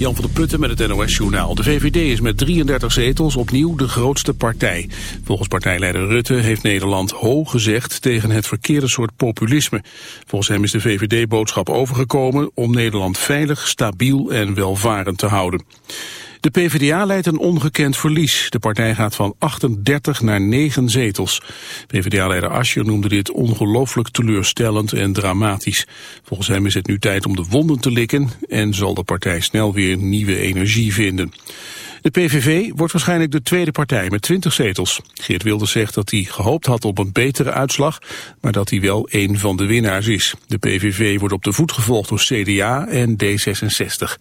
Jan van der Putten met het NOS-journaal. De VVD is met 33 zetels opnieuw de grootste partij. Volgens partijleider Rutte heeft Nederland hoog gezegd tegen het verkeerde soort populisme. Volgens hem is de VVD-boodschap overgekomen om Nederland veilig, stabiel en welvarend te houden. De PvdA leidt een ongekend verlies. De partij gaat van 38 naar 9 zetels. PvdA-leider Ascher noemde dit ongelooflijk teleurstellend en dramatisch. Volgens hem is het nu tijd om de wonden te likken en zal de partij snel weer nieuwe energie vinden. De PVV wordt waarschijnlijk de tweede partij met 20 zetels. Geert Wilders zegt dat hij gehoopt had op een betere uitslag, maar dat hij wel een van de winnaars is. De PVV wordt op de voet gevolgd door CDA en D66.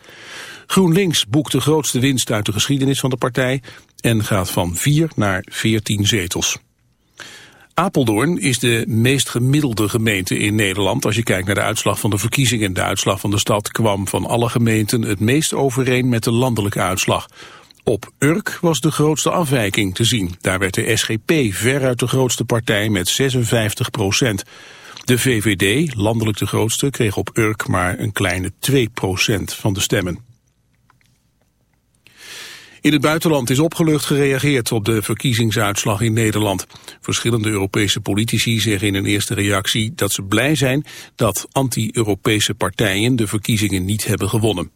GroenLinks boekt de grootste winst uit de geschiedenis van de partij en gaat van 4 naar 14 zetels. Apeldoorn is de meest gemiddelde gemeente in Nederland als je kijkt naar de uitslag van de verkiezingen. De uitslag van de stad kwam van alle gemeenten het meest overeen met de landelijke uitslag. Op Urk was de grootste afwijking te zien. Daar werd de SGP veruit de grootste partij met 56 procent. De VVD, landelijk de grootste, kreeg op Urk maar een kleine 2 procent van de stemmen. In het buitenland is opgelucht gereageerd op de verkiezingsuitslag in Nederland. Verschillende Europese politici zeggen in een eerste reactie dat ze blij zijn dat anti-Europese partijen de verkiezingen niet hebben gewonnen.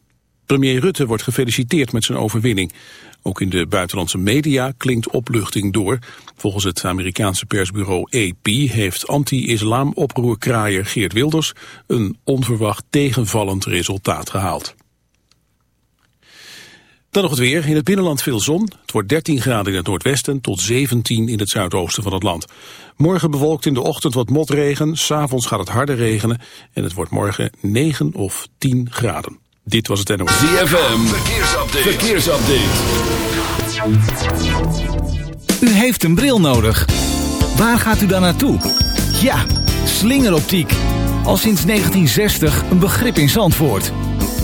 Premier Rutte wordt gefeliciteerd met zijn overwinning. Ook in de buitenlandse media klinkt opluchting door. Volgens het Amerikaanse persbureau AP heeft anti-islam oproerkraaier Geert Wilders een onverwacht tegenvallend resultaat gehaald. Dan nog het weer. In het binnenland veel zon. Het wordt 13 graden in het noordwesten tot 17 in het zuidoosten van het land. Morgen bewolkt in de ochtend wat motregen. S'avonds gaat het harder regenen. En het wordt morgen 9 of 10 graden. Dit was het NOS. ZFM. Verkeersupdate. Verkeersupdate. U heeft een bril nodig. Waar gaat u dan naartoe? Ja, slingeroptiek. Al sinds 1960 een begrip in Zandvoort.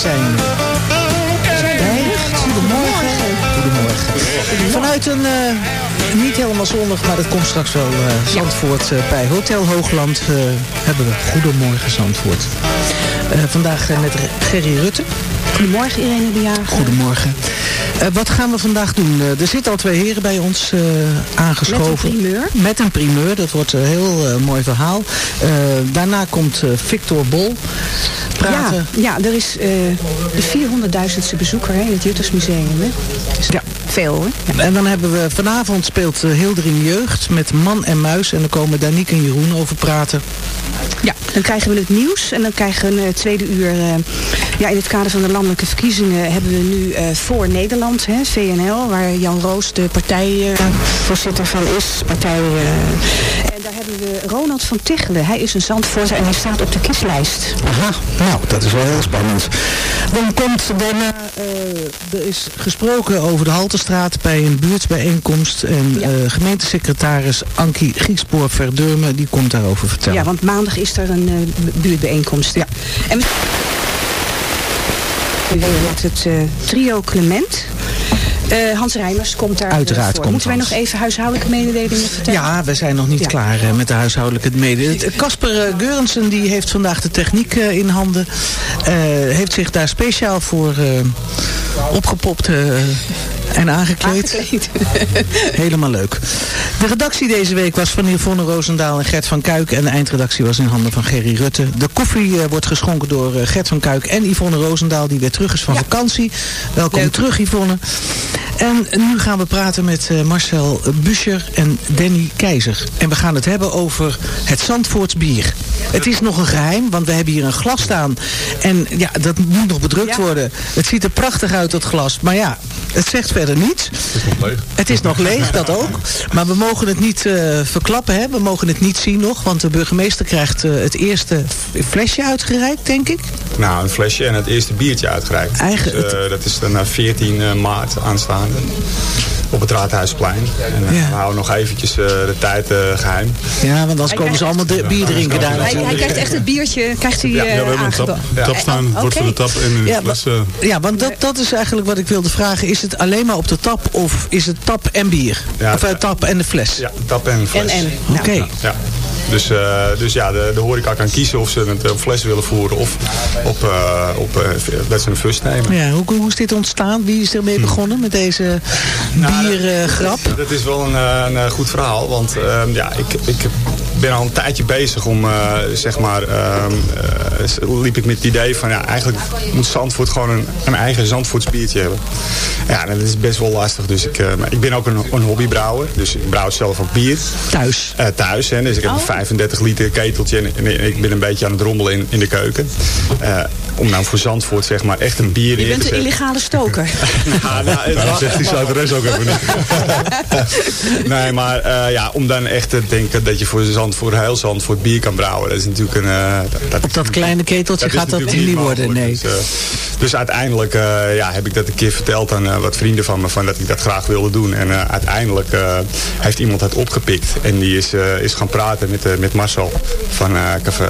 Zijn. Goedemorgen. Goedemorgen. Vanuit een eh, niet helemaal zonnig, maar dat komt straks wel uh, Zandvoort uh, bij Hotel Hoogland hebben we Goedemorgen Zandvoort. vandaag met Gerry Rutte. Goedemorgen Irene de Jager. Goedemorgen. Uh, wat gaan we vandaag doen? Uh, er zitten al twee heren bij ons uh, aangeschoven. Met een primeur. Met een primeur, dat wordt een heel mooi verhaal. daarna komt Victor Bol praten. Ja, ja er is de 400.000ste bezoeker hè, in het Juttersmuseum. Hè? Dus ja. Veel hoor. Ja. En dan hebben we vanavond speelt Hildering Jeugd met Man en Muis. En dan komen Danique en Jeroen over praten. Ja, dan krijgen we het nieuws en dan krijgen we een tweede uur... ja, in het kader van de landelijke verkiezingen hebben we nu voor Nederland hè, VNL, waar Jan Roos de partijvoorzitter van is. Partij, uh, en daar hebben we Ronald van Tichelen. Hij is een zandvoorzitter en hij staat op de kieslijst. Aha, nou, dat is wel heel spannend. Dan komt daarna, er is gesproken over de Haltestraat bij een buurtbijeenkomst. En ja. gemeentesecretaris Ankie Griekspoor Verdurmen, die komt daarover vertellen. Ja, want maandag is er een buurtbijeenkomst. Ja. En met het uh, trio Clement. Uh, Hans Rijmers komt daar Uiteraard voor. Komt Moeten wij nog even huishoudelijke mededelingen vertellen? Ja, we zijn nog niet ja. klaar uh, met de huishoudelijke mededelingen. Casper uh, Geurensen die heeft vandaag de techniek in handen. heeft zich daar speciaal voor opgepopt en aangekleed. aangekleed. Helemaal leuk. De redactie deze week was van Yvonne Roosendaal en Gert van Kuik. En de eindredactie was in handen van Gerry Rutte. De koffie uh, wordt geschonken door uh, Gert van Kuik en Yvonne Roosendaal. Die weer terug is van ja. vakantie. Welkom leuk. terug Yvonne. En nu gaan we praten met uh, Marcel Buscher en Danny Keizer. En we gaan het hebben over het Zandvoorts bier. Het is nog een geheim, want we hebben hier een glas staan. En ja, dat moet nog bedrukt ja. worden. Het ziet er prachtig uit, dat glas. Maar ja, het zegt verder niets. Het is nog leeg. Het is nog leeg, dat ook. Maar we mogen het niet uh, verklappen, hè? we mogen het niet zien nog. Want de burgemeester krijgt uh, het eerste flesje uitgereikt, denk ik. Nou, een flesje en het eerste biertje uitgereikt. Eigen, dus, uh, dat is dan 14 maart aanstaande op het Raadhuisplein. En uh, ja. we houden nog eventjes uh, de tijd uh, geheim. Ja, want anders komen ze allemaal de bier drinken daar. Hij, hij, krijgt echt het biertje krijgt hij, ja, ja, we hebben een tap, tap staan, wordt okay. voor de tap in ja, fles. Ja, want dat, dat is eigenlijk wat ik wilde vragen. Is het alleen maar op de tap of is het tap en bier? Ja, of tap en de fles? Ja, tap en fles. En, en. Oké. Okay. Ja. Dus, uh, dus ja, de, de horeca kan kiezen of ze het op fles willen voeren of op, uh, op uh, dat ze een fus nemen. Ja, hoe, hoe is dit ontstaan? Wie is ermee begonnen met deze biergrap? Nou, dat, dat, is wel een, een, goed verhaal, want ja, ik, ik ben al een tijdje bezig om, zeg maar, liep ik met het idee van ja, eigenlijk moet Zandvoort gewoon een, een eigen Zandvoorts biertje hebben. Ja, dat is best wel lastig. Dus ik, ik ben ook een, een hobbybrouwer, dus ik brouw zelf ook bier. Thuis? thuis, hè, dus ik heb oh. 35 liter keteltje en, en, ik ben een beetje aan het rommelen in, in de keuken. Om nou voor Zandvoort zeg maar echt een bier Je bent een illegale stoker. nou, nou, het nou, zegt die sluiteres ook even niet. nee, maar uh, ja, om dan echt te denken dat je voor Zandvoort, heel Zandvoort bier kan brouwen. Dat is natuurlijk een... Uh, dat, Op dat kleine keteltje dat gaat dat niet worden, nee. Dus, dus uiteindelijk ja, heb ik dat een keer verteld aan wat vrienden van me van dat ik dat graag wilde doen. En uiteindelijk heeft iemand het opgepikt. En die is, is gaan praten met, met Marcel van,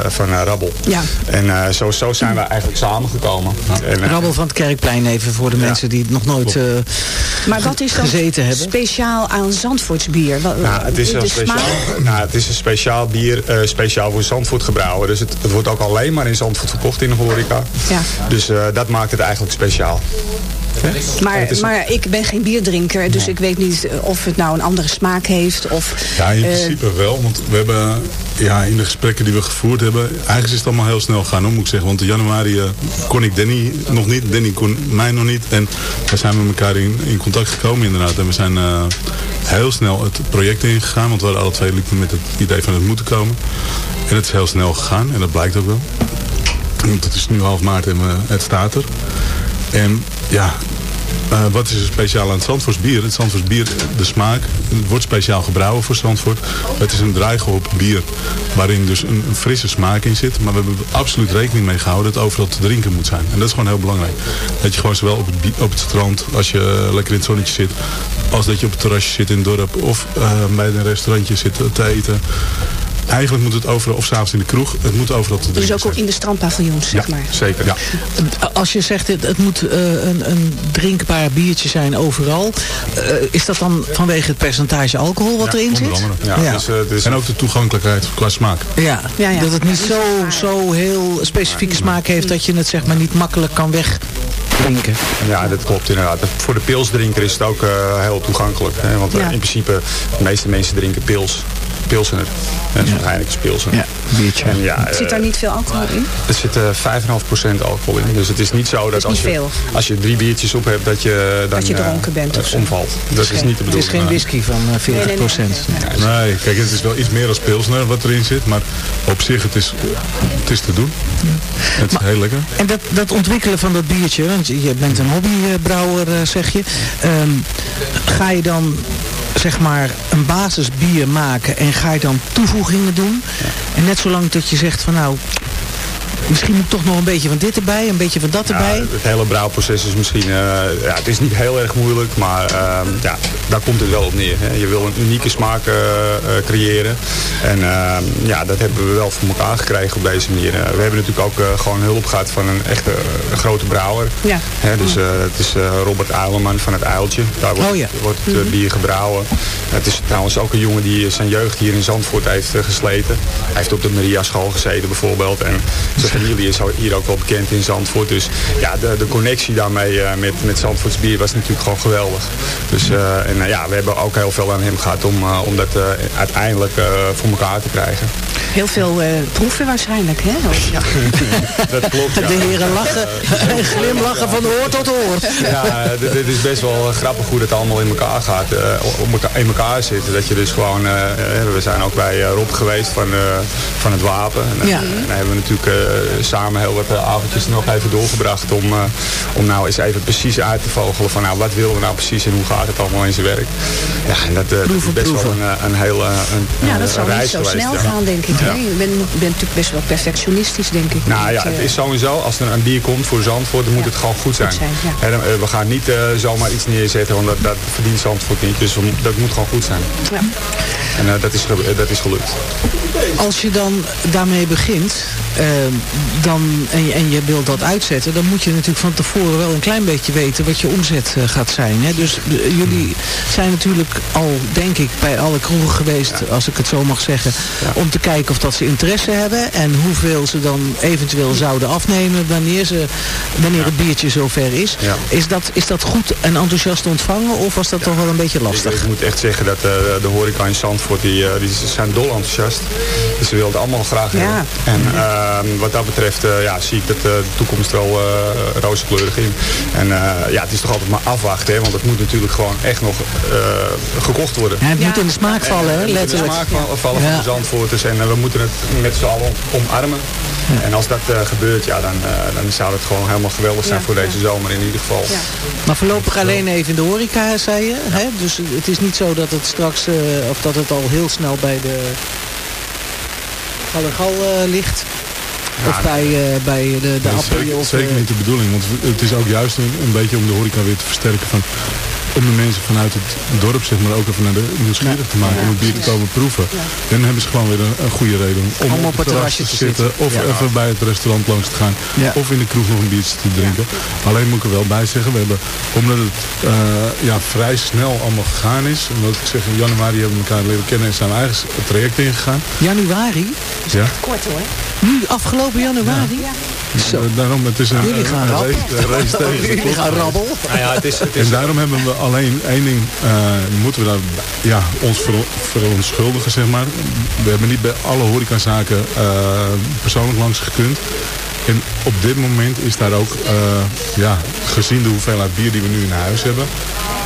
van Rabbel. Ja. En zo, zo zijn we eigenlijk samengekomen. En, Rabbel van het Kerkplein even voor de ja. mensen die het nog nooit uh, Maar wat is dan gezeten hebben. speciaal aan Zandvoorts bier? Nou, het, is een speciaal, nou, het is een speciaal bier, uh, speciaal voor Zandvoort gebrouwen. Dus het, het, wordt ook alleen maar in Zandvoort verkocht in de horeca. Ja. Dus uh, dat maakt het eigenlijk speciaal. Maar, maar ik ben geen bierdrinker, dus ik weet niet of het nou een andere smaak heeft. Of, ja, in principe uh, wel. Want we hebben ja, in de gesprekken die we gevoerd hebben... eigenlijk is het allemaal heel snel gegaan, moet ik zeggen. Want in januari uh, kon ik Danny nog niet, Danny kon mij nog niet. En we zijn met elkaar in, in contact gekomen inderdaad. En we zijn uh, heel snel het project ingegaan. Want we hadden alle twee liepen met het idee van het moeten komen. En het is heel snel gegaan. En dat blijkt ook wel. Want het is nu half maart en het staat er. En ja, uh, wat is er speciaal aan het Zandvoorts bier? Het Zandvoorts bier, de smaak, het wordt speciaal gebrouwen voor Zandvoort. Het is een draaihop bier waarin dus een, frisse smaak in zit. Maar we hebben er absoluut rekening mee gehouden dat het overal te drinken moet zijn. En dat is gewoon heel belangrijk. Dat je gewoon zowel op het, op het strand, als je lekker in het zonnetje zit... als dat je op het terrasje zit in het dorp of uh, bij een restaurantje zit te eten... eigenlijk moet het overal, of s'avonds in de kroeg, het moet overal te drinken Dus ook zijn. in de strandpaviljoens, zeg ja, maar. zeker. Ja. Als je zegt het, het moet eh, een, een drinkbaar biertje zijn overal. eh, is dat dan vanwege het percentage alcohol wat Ja, erin zit? andere. Ja, Dus, eh, dus En ook de toegankelijkheid qua smaak. Ja, Ja, ja. dat het niet zo, zo heel specifieke smaak heeft dat je het zeg maar niet makkelijk kan wegdrinken. Ja, dat klopt inderdaad. Voor de pilsdrinker is het ook heel toegankelijk. Hè? Want Ja. in principe, de meeste mensen drinken pils. Pilsener. En ja. Heineken is pilsen. Ja, biertje. En ja, Zit daar eh, niet veel alcohol in? er zit eh, 5,5% alcohol in. Dus het is niet zo dat als, je, veel. als je drie biertjes op hebt, dat je dan Dat je eh, dronken bent of omvalt. Dat is, geen- niet de Het is bedoeling. geen whisky van eh, 40 nee, procent. Nee, kijk, het is wel iets meer als pilsner wat erin zit. Maar op zich, het is, het is te doen. Het is heel lekker. En dat, dat ontwikkelen van dat biertje, want je bent een hobbybrouwer, eh, zeg je. Ehm, ga je dan zeg maar een basisbier maken en ga je dan toevoegingen doen? En net zolang dat je zegt van nou, misschien moet toch nog een beetje van dit erbij, een beetje van dat Ja, erbij. het hele brouwproces is misschien, eh, ja, het is niet heel erg moeilijk, maar ehm, ja, daar komt het wel op neer. Hè. Je wil een unieke smaak eh, eh, creëren. En ehm, ja, dat hebben we wel voor elkaar gekregen op deze manier. We hebben natuurlijk ook gewoon hulp gehad van een echte grote brouwer. Ja. Hè, dus het is Robert Eilerman van het Uiltje. Daar wordt, Oh ja. wordt het eh, bier gebrouwen. Het is trouwens ook een jongen die zijn jeugd hier in Zandvoort heeft gesleten. Hij heeft op de Maria school gezeten bijvoorbeeld. En familie is hier ook wel bekend in Zandvoort. Dus ja, de, de connectie daarmee eh, met, met Zandvoorts bier was natuurlijk gewoon geweldig. Dus eh, en eh, ja, we hebben ook heel veel aan hem gehad om, om dat uiteindelijk voor elkaar te krijgen. Heel veel proeven waarschijnlijk, hè? Ja. Dat klopt. ja. De heren lachen en glimlachen van oor tot oor. Ja, dit, is best wel grappig hoe dat allemaal in elkaar gaat. in elkaar zit. Dat je dus gewoon... we zijn ook bij Rob geweest van, van het Wapen. En, Ja. en hebben we natuurlijk samen heel wat eh, avondjes nog even doorgebracht. Om, eh, om nou eens even precies uit te vogelen van nou, wat willen we nou precies en hoe gaat het allemaal in zijn werk. Ja, en dat, eh, dat is best wel een, eh, een heel eh, een, Ja, dat een zou niet zo geweest. snel ja. gaan, denk ik. hè? Je bent, bent natuurlijk best wel perfectionistisch, denk ik. Nou ja, het eh, is sowieso, als er een bier komt voor Zandvoort, dan moet het gewoon goed zijn. ja. Eh, we gaan niet eh, zomaar iets neerzetten, want dat, dat verdient Zandvoort niet. Dus dat moet gewoon goed zijn. ja. En eh, dat, is, eh, dat is gelukt. Als je dan daarmee begint eh, dan, en, je, en je wilt dat uitzetten, dan moet je natuurlijk van tevoren wel een klein beetje weten wat je omzet eh, gaat zijn. Hè? Dus jullie zijn natuurlijk al, denk ik, bij alle kroegen geweest, als ik het zo mag zeggen, om te kijken of dat ze interesse hebben en hoeveel ze dan eventueel zouden afnemen wanneer, ze, wanneer het biertje zover is. Ja. Is, dat, is dat goed en enthousiast ontvangen of was dat toch wel een beetje lastig? Ik, ik moet echt zeggen dat de horeca in Zandvoort, die, eh, die zijn dol enthousiast. Dus ze willen het allemaal graag Ja. hebben. En ehm, wat dat betreft eh, ja, zie ik dat, eh, de toekomst wel uh, rozenkleurig in. En eh, ja, het is toch altijd maar afwachten, hè, want het moet natuurlijk gewoon echt nog eh, gekocht worden. Ja, het Ja. moet in de smaak vallen, hè, Het moet in de letterlijk. smaak vallen, vallen van Ja. de Zandvoorters en we moeten het met z'n allen omarmen. En als dat eh, gebeurt, ja, dan, eh, dan zou het gewoon helemaal geweldig zijn Ja, voor deze ja. zomer in ieder geval. Ja. Maar voorlopig alleen even in de horeca, zei je. Hè? Dus het is niet zo dat het straks, eh, of dat het al heel snel bij de Gal en Gal eh, ligt. Of bij, eh, bij de, de Dat is appel. zeker, Of, zeker eh, niet de bedoeling. Want het is ook juist een, een beetje om de horeca weer te versterken. Van, om de mensen vanuit het dorp zeg maar, ook even naar de nieuwsgierig te maken. om het bier te komen proeven. Dan hebben ze gewoon weer een, een goede reden om, Om op het terrasje te zitten. Of Ja. even bij het restaurant langs te gaan. Ja. Of in de kroeg nog een biertje te drinken. Alleen moet ik er wel bij zeggen. We hebben, omdat het eh, ja, vrij snel allemaal gegaan is. Omdat ik zeg in januari hebben we elkaar leren kennen. En zijn we eigenlijk het traject ingegaan. Januari? Ja. Kort hoor. Nu, afgelopen januari? Zo. Daarom, het is een, Jullie gaan een rabbel. race, een race tegen Jullie gaan rabbel. Nou ja, het is, het is En daarom hebben we alleen één ding, eh, moeten we daar ja, ons ver, verontschuldigen, zeg maar. We hebben niet bij alle horecazaken eh persoonlijk langs gekund. En op dit moment is daar ook, eh, ja, gezien de hoeveelheid bier die we nu in huis hebben.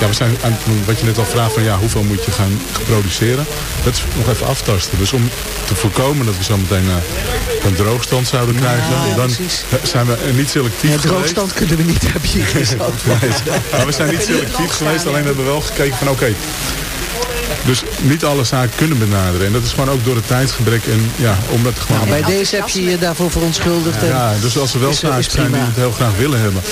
Ja, we zijn aan, wat je net al vraagt van ja, hoeveel moet je gaan produceren. Dat is nog even aftasten. Dus om te voorkomen dat we zo meteen eh, een droogstand zouden krijgen, ja, dan precies. zijn we niet selectief Ja, geweest. droogstand kunnen we niet hebben hier. Nee, maar we zijn niet selectief geweest, alleen hebben we wel gekeken van oké. dus niet alle zaken kunnen benaderen. En dat is gewoon ook door het tijdsgebrek en ja, omdat het gewoon... Nou, bij deze heb je je daarvoor verontschuldigd. en- ja, dus als er wel zaken zijn die prima. het heel graag willen hebben.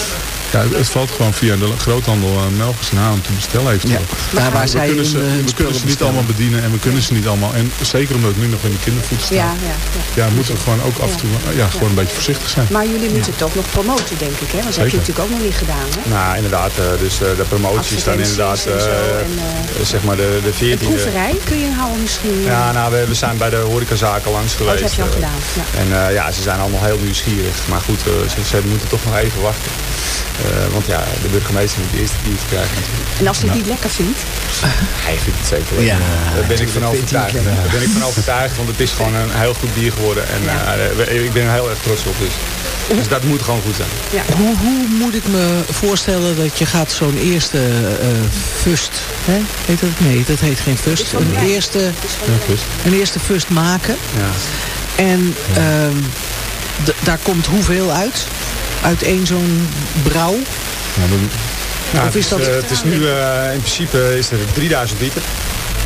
Ja, het valt gewoon via de groothandel uh, Melkers en Haan te bestellen eventueel. Ja. Daar waar we zij kunnen ze, we kunnen ze niet allemaal bedienen en we kunnen ze niet allemaal. En zeker omdat het nu nog in de kindervoet staat. Ja, ja, ja. Ja, moeten we gewoon ook af en toe ja, gewoon een beetje voorzichtig zijn. Maar jullie moeten ook nog promoten, denk ik. Hè? Want dat heb je natuurlijk ook nog niet gedaan. Hè? Nou, inderdaad. eh, dus eh, de promoties staan inderdaad, Advertenties en zo eh, en, eh, zeg maar de, de Een 14e. proeverij kun je houden misschien. Ja, nou, we, we zijn bij de horecazaken langs Oh, geweest. dat heb je al eh, gedaan. Ja. En eh, ja, ze zijn allemaal heel nieuwsgierig. Maar goed, eh, ze, ze moeten toch nog even wachten. Eh, want ja, de burgemeester moet eerst die het krijgen natuurlijk. En als hij het niet lekker vindt, Hij vindt het zeker lekker. Ja, Daar ben ik van overtuigd. Daar ben ik van overtuigd, want het is gewoon een heel goed bier geworden. En eh, ik ben er heel erg trots op. Dus, dus dat moet gewoon goed zijn. ja. Hoe, hoe moet ik me voorstellen dat je gaat zo'n eerste eh fust, hè? heet dat? Nee, dat heet geen fust. Een mij. eerste, een eerste fust maken. Ja. En ehm, d- daar komt hoeveel uit? Uit één zo'n brouw? Ja, dan- Nou, Of is het, dat- eh, het is nu, eh, in principe is er 3000 liter.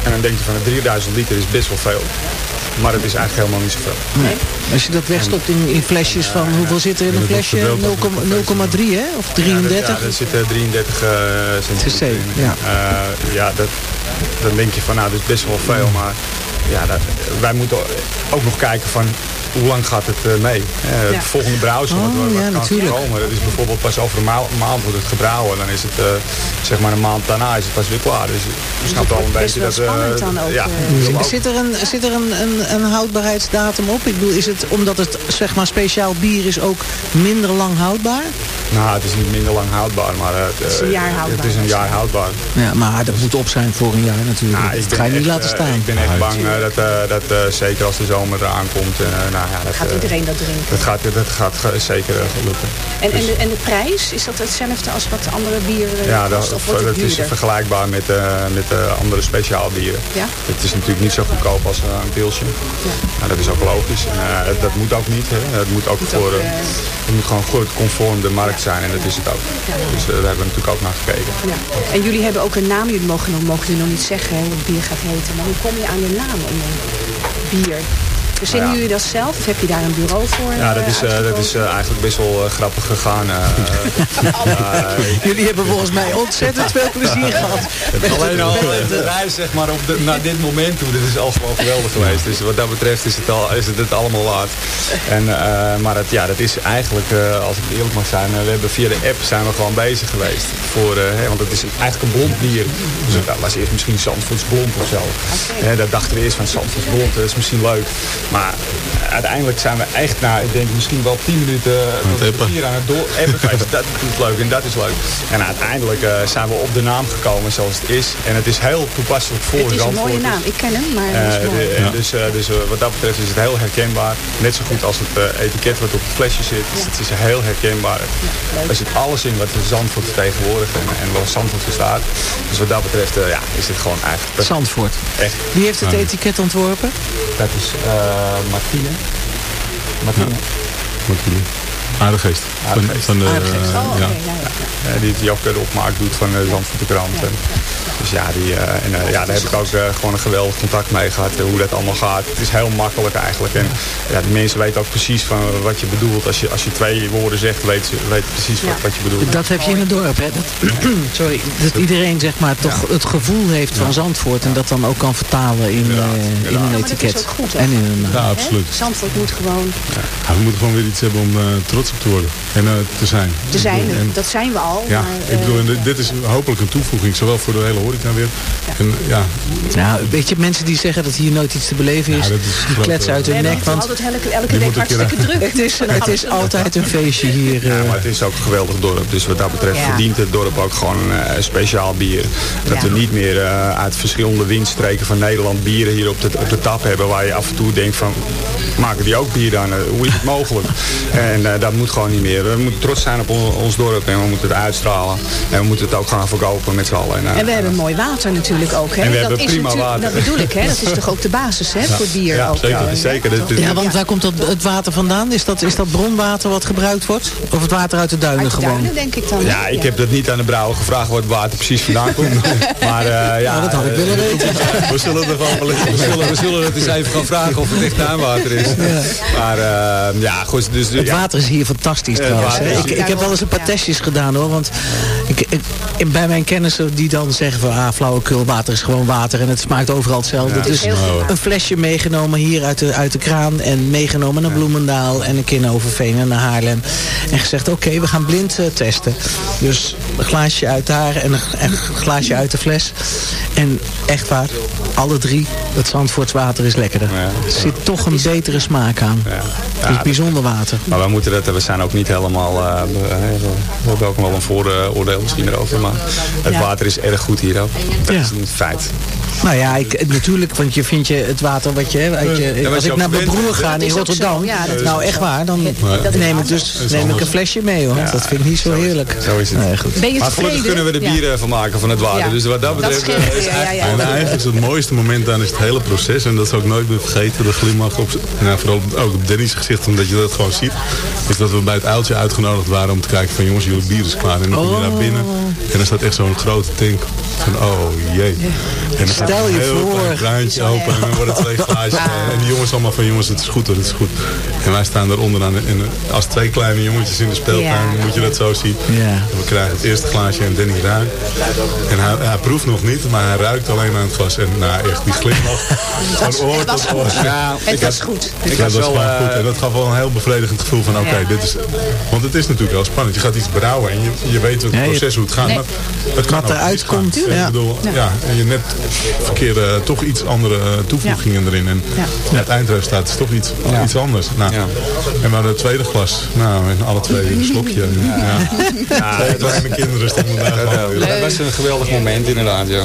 En dan denk je van, 3000 liter is best wel veel. Maar het is eigenlijk helemaal niet zoveel. Nee. Als je dat wegstopt in, in flesjes van, hoeveel zit er in Ja, een flesje? verdeeld over 0,3 hè? Of 33? Ja, er zitten 33 eh centiliter CC, ja. Eh, ja, dat, dan denk je van, nou, dat is best wel veel. Maar ja, dat, wij moeten ook nog kijken van, hoe lang gaat het eh, mee? Eh, Ja. Het volgende brouwsel, Oh, wat ja, kan natuurlijk. komen. Dat is bijvoorbeeld pas over een maand, maand wordt het gebrouwen. Dan is het, eh, zeg maar een maand daarna is het pas weer klaar. Dus je snapt al een beetje dat... eh, spannend dan ook, Ja, Zit er, een, zit er een, een, een houdbaarheidsdatum op? Ik bedoel, is het omdat het zeg maar speciaal bier is ook minder lang houdbaar? Nou, het is niet minder lang houdbaar, maar het, is een jaar houdbaar. Het is een jaar houdbaar. Ja, maar dat moet op zijn voor een jaar natuurlijk. Nou, dat ga je niet echt, laten staan. ik ben echt bang eh, dat, eh, dat eh, zeker als de zomer eraan komt, eh, nou ja, dat, gaat eh, iedereen dat drinken. dat gaat, dat gaat zeker eh, gelukken. En, en, de, en de prijs, is dat hetzelfde als wat andere bieren Ja, dat? Of is vergelijkbaar met, eh, met eh, andere speciaalbieren. Ja? Het is natuurlijk niet zo goedkoop als eh, een pilsje. Nou, dat is ook logisch. En, eh, dat moet ook niet. Hè. Het moet ook voor, ook, eh, eh, het moet gewoon goed conform de markt zijn en dat is het ook. Dus eh, daar hebben we natuurlijk ook naar gekeken. Ja. En jullie hebben ook een naam, jullie mogen, nog- mogen u nog niet zeggen hè, hoe het bier gaat heten. Maar hoe kom je aan de naam om bier? Verzinnen Nou ja. jullie dat zelf of heb je daar een bureau voor? Ja, dat eh, is, eh, dat is eh, eigenlijk best wel grappig gegaan. Jullie hebben volgens mij ontzettend veel plezier gehad. Alleen al de reis zeg maar, op de, naar dit moment toe, dit is al gewoon geweldig geweest. Dus wat dat betreft is het, al, is het, het allemaal waard. En, eh, maar het, ja, dat is eigenlijk, eh, als ik eerlijk mag zijn, we hebben via de app zijn we gewoon bezig geweest. Voor, eh, hè, want het is een, eigenlijk een blond bier. Dus dat was eerst misschien Zandvoorts blond of zo. Hè, dat dachten we eerst van Zandvoorts blond, dat is misschien leuk. Maar uiteindelijk zijn we echt na, ik denk misschien wel 10 minuten eh, appen. vier aan het door appen. Dat is leuk en dat is leuk. En uiteindelijk eh, zijn we op de naam gekomen zoals het is. En het is heel toepasselijk voor Het is een mooie naam. Ik ken hem, maar Eh, dat is mooi. de- en dus eh, dus eh, wat dat betreft is het heel herkenbaar. Net zo goed als het eh, etiket wat op het flesje zit. Dus het is heel herkenbaar. er zit alles in wat Zandvoort vertegenwoordigt en, en waar Zandvoort voor staat. Dus wat dat betreft eh, ja, is het gewoon eigenlijk. Zandvoort. echt. Wie heeft het etiket ontworpen? Dat is eh Martine. Martine. Wat bedoel je? Aardegeest. Van, Aardegeest. van de, Aardegeest. eh, Oh, oké, ja. ja, ja, ja. Eh, die het ook de opmaak doet van de Zandvoort de krant. En, dus ja, die, eh, en, eh, ja, daar heb ik ook eh, gewoon een geweldig contact mee gehad. eh, hoe dat allemaal gaat. Het is heel makkelijk eigenlijk. En ja, de mensen weten ook precies van wat je bedoelt. Als je, als je twee woorden zegt, weten ze weten precies wat, Ja. wat je bedoelt. Dat heb je in het dorp, hè? Dat, sorry, dat iedereen zeg maar toch het gevoel heeft van Zandvoort en dat dan ook kan vertalen in, Ja, eh, in een Ja, maar dat is etiket. ook goed, hè? en in een. Ja, Hè? absoluut. Zandvoort moet gewoon Ja, we moeten gewoon weer iets hebben om eh, trots op te worden. En eh, te zijn. te zijn. Ik bedoel, en- Dat zijn we al. ja, maar, ik bedoel, eh, en dit- dit is hopelijk een toevoeging, zowel voor de hele horeca weer. En ja, Nou, weet je, mensen die zeggen dat hier nooit iets te beleven is, Ja, dat is die kletsen uit hun nek. het Want altijd elke, elke week hartstikke druk. het is, het is altijd een feestje hier. eh. Ja, maar het is ook een geweldig dorp. Dus wat dat betreft Ja. verdient het dorp ook gewoon eh, speciaal bier. Dat Ja. we niet meer eh, uit verschillende windstreken van Nederland bieren hier op de, op de tap hebben. Waar je af en toe denkt van, maken die ook bier dan? Eh, hoe is het mogelijk? en eh, dat moet gewoon niet meer. We moeten trots zijn op on- ons dorp en we moeten het uitstralen. En we moeten het ook gaan verkopen met z'n allen. En, eh, En we hebben mooi water natuurlijk ook. Hè? En we dat hebben is prima natuurlijk- water. Dat bedoel ik, hè? Dat is toch ook de basis hè? voor bier. ja, ook, zeker. eh, zeker. Ja, want waar komt dat, het water vandaan? Is dat, is dat bronwater wat gebruikt wordt? Of het water uit de duinen Uit de gewoon? duinen, denk ik dan. Ja, ik heb dat niet aan de brouwer gevraagd waar het water precies vandaan komt. Maar eh, ja, Nou, dat had ik willen weten. we zullen er gewoon we zullen, we zullen het eens even gaan vragen of het echt tuinwater is. Maar eh, ja, goed. Dus, Het ja, water is hier jullie fantastisch Ja, trouwens. Ik, ik heb wel eens een paar testjes gedaan hoor. Want ik, ik- bij mijn kennissen die dan zeggen van ah, flauwekul, water is gewoon water. En het smaakt overal hetzelfde. Ja, dus een flesje meegenomen hier uit de, uit de kraan. En meegenomen naar Bloemendaal. En een keer naar Overveen en naar Haarlem. En gezegd oké, we gaan blind eh, testen. Dus een glaasje uit daar en een, en een glaasje uit de fles. En echt waar, alle drie, het Zandvoorts water is lekkerder. Er zit toch een betere smaak aan. Het is bijzonder water. Maar we moeten dat, we zijn ook niet helemaal, eh, we, we hebben ook wel een vooroordeel misschien erover, maar het Ja. water is erg goed hier ook. Dat Ja. is een feit. Nou ja, ik, natuurlijk, want je vindt je het water wat je... Uit je Ja, als je ik naar mijn broer ga in is Rotterdam, zo, ja, dat is nou echt waar, dan is neem ik, dus, is neem ik een flesje mee hoor. Ja. Dat vind ik niet zo heerlijk. Zo is het. Nee, goed. Ben je maar gelukkig kunnen we er Ja. bieren van maken van het water. Ja. Dus wat dat Dat betreft... eh, is ja, ja, eigenlijk- ja. En eigenlijk is het mooiste moment dan is het hele proces. En dat zal ik nooit meer vergeten. De glimlach op, nou, vooral ook op Danny's gezicht. Omdat je dat gewoon ziet. Is dat we bij het uiltje uitgenodigd waren om te kijken van jongens, jullie bier is klaar. En dan kom je naar binnen. En dan staat echt zo'n grote tank. Van oh jee. En dan een je heel voor. klein kraantje open. En dan worden twee glaasjes. En die jongens allemaal van jongens, het is goed hoor, het is goed. En wij staan daar onderaan. En als twee kleine jongetjes in de speeltuin moet je dat zo zien. En we krijgen het eerste glaasje en Danny ruikt. En hij, hij proeft nog niet, maar hij ruikt alleen aan het glas. En nou echt, die glimlach. Van oor tot oor. Ja, Het was goed. Ik Ja, was dat was wel... gewoon eh, goed. En dat gaf wel een heel bevredigend gevoel van oké, Ja. Dit is... Want het is natuurlijk wel spannend. Je gaat iets brouwen en je, je weet het Ja, je- proces hoe het gaat. Nee. Maar het kan Wat eruit komt, Ik ja. bedoel, ja. en je net verkeerde toch iets andere eh, toevoegingen erin. En ja. het eindresultaat is toch iets, iets anders. Nou, Ja. En hadden het tweede glas. Nou, en alle twee een slokje. Ja. ja, Twee kleine kinderen stonden daar dat, dat was een geweldig moment inderdaad, ja. Ja,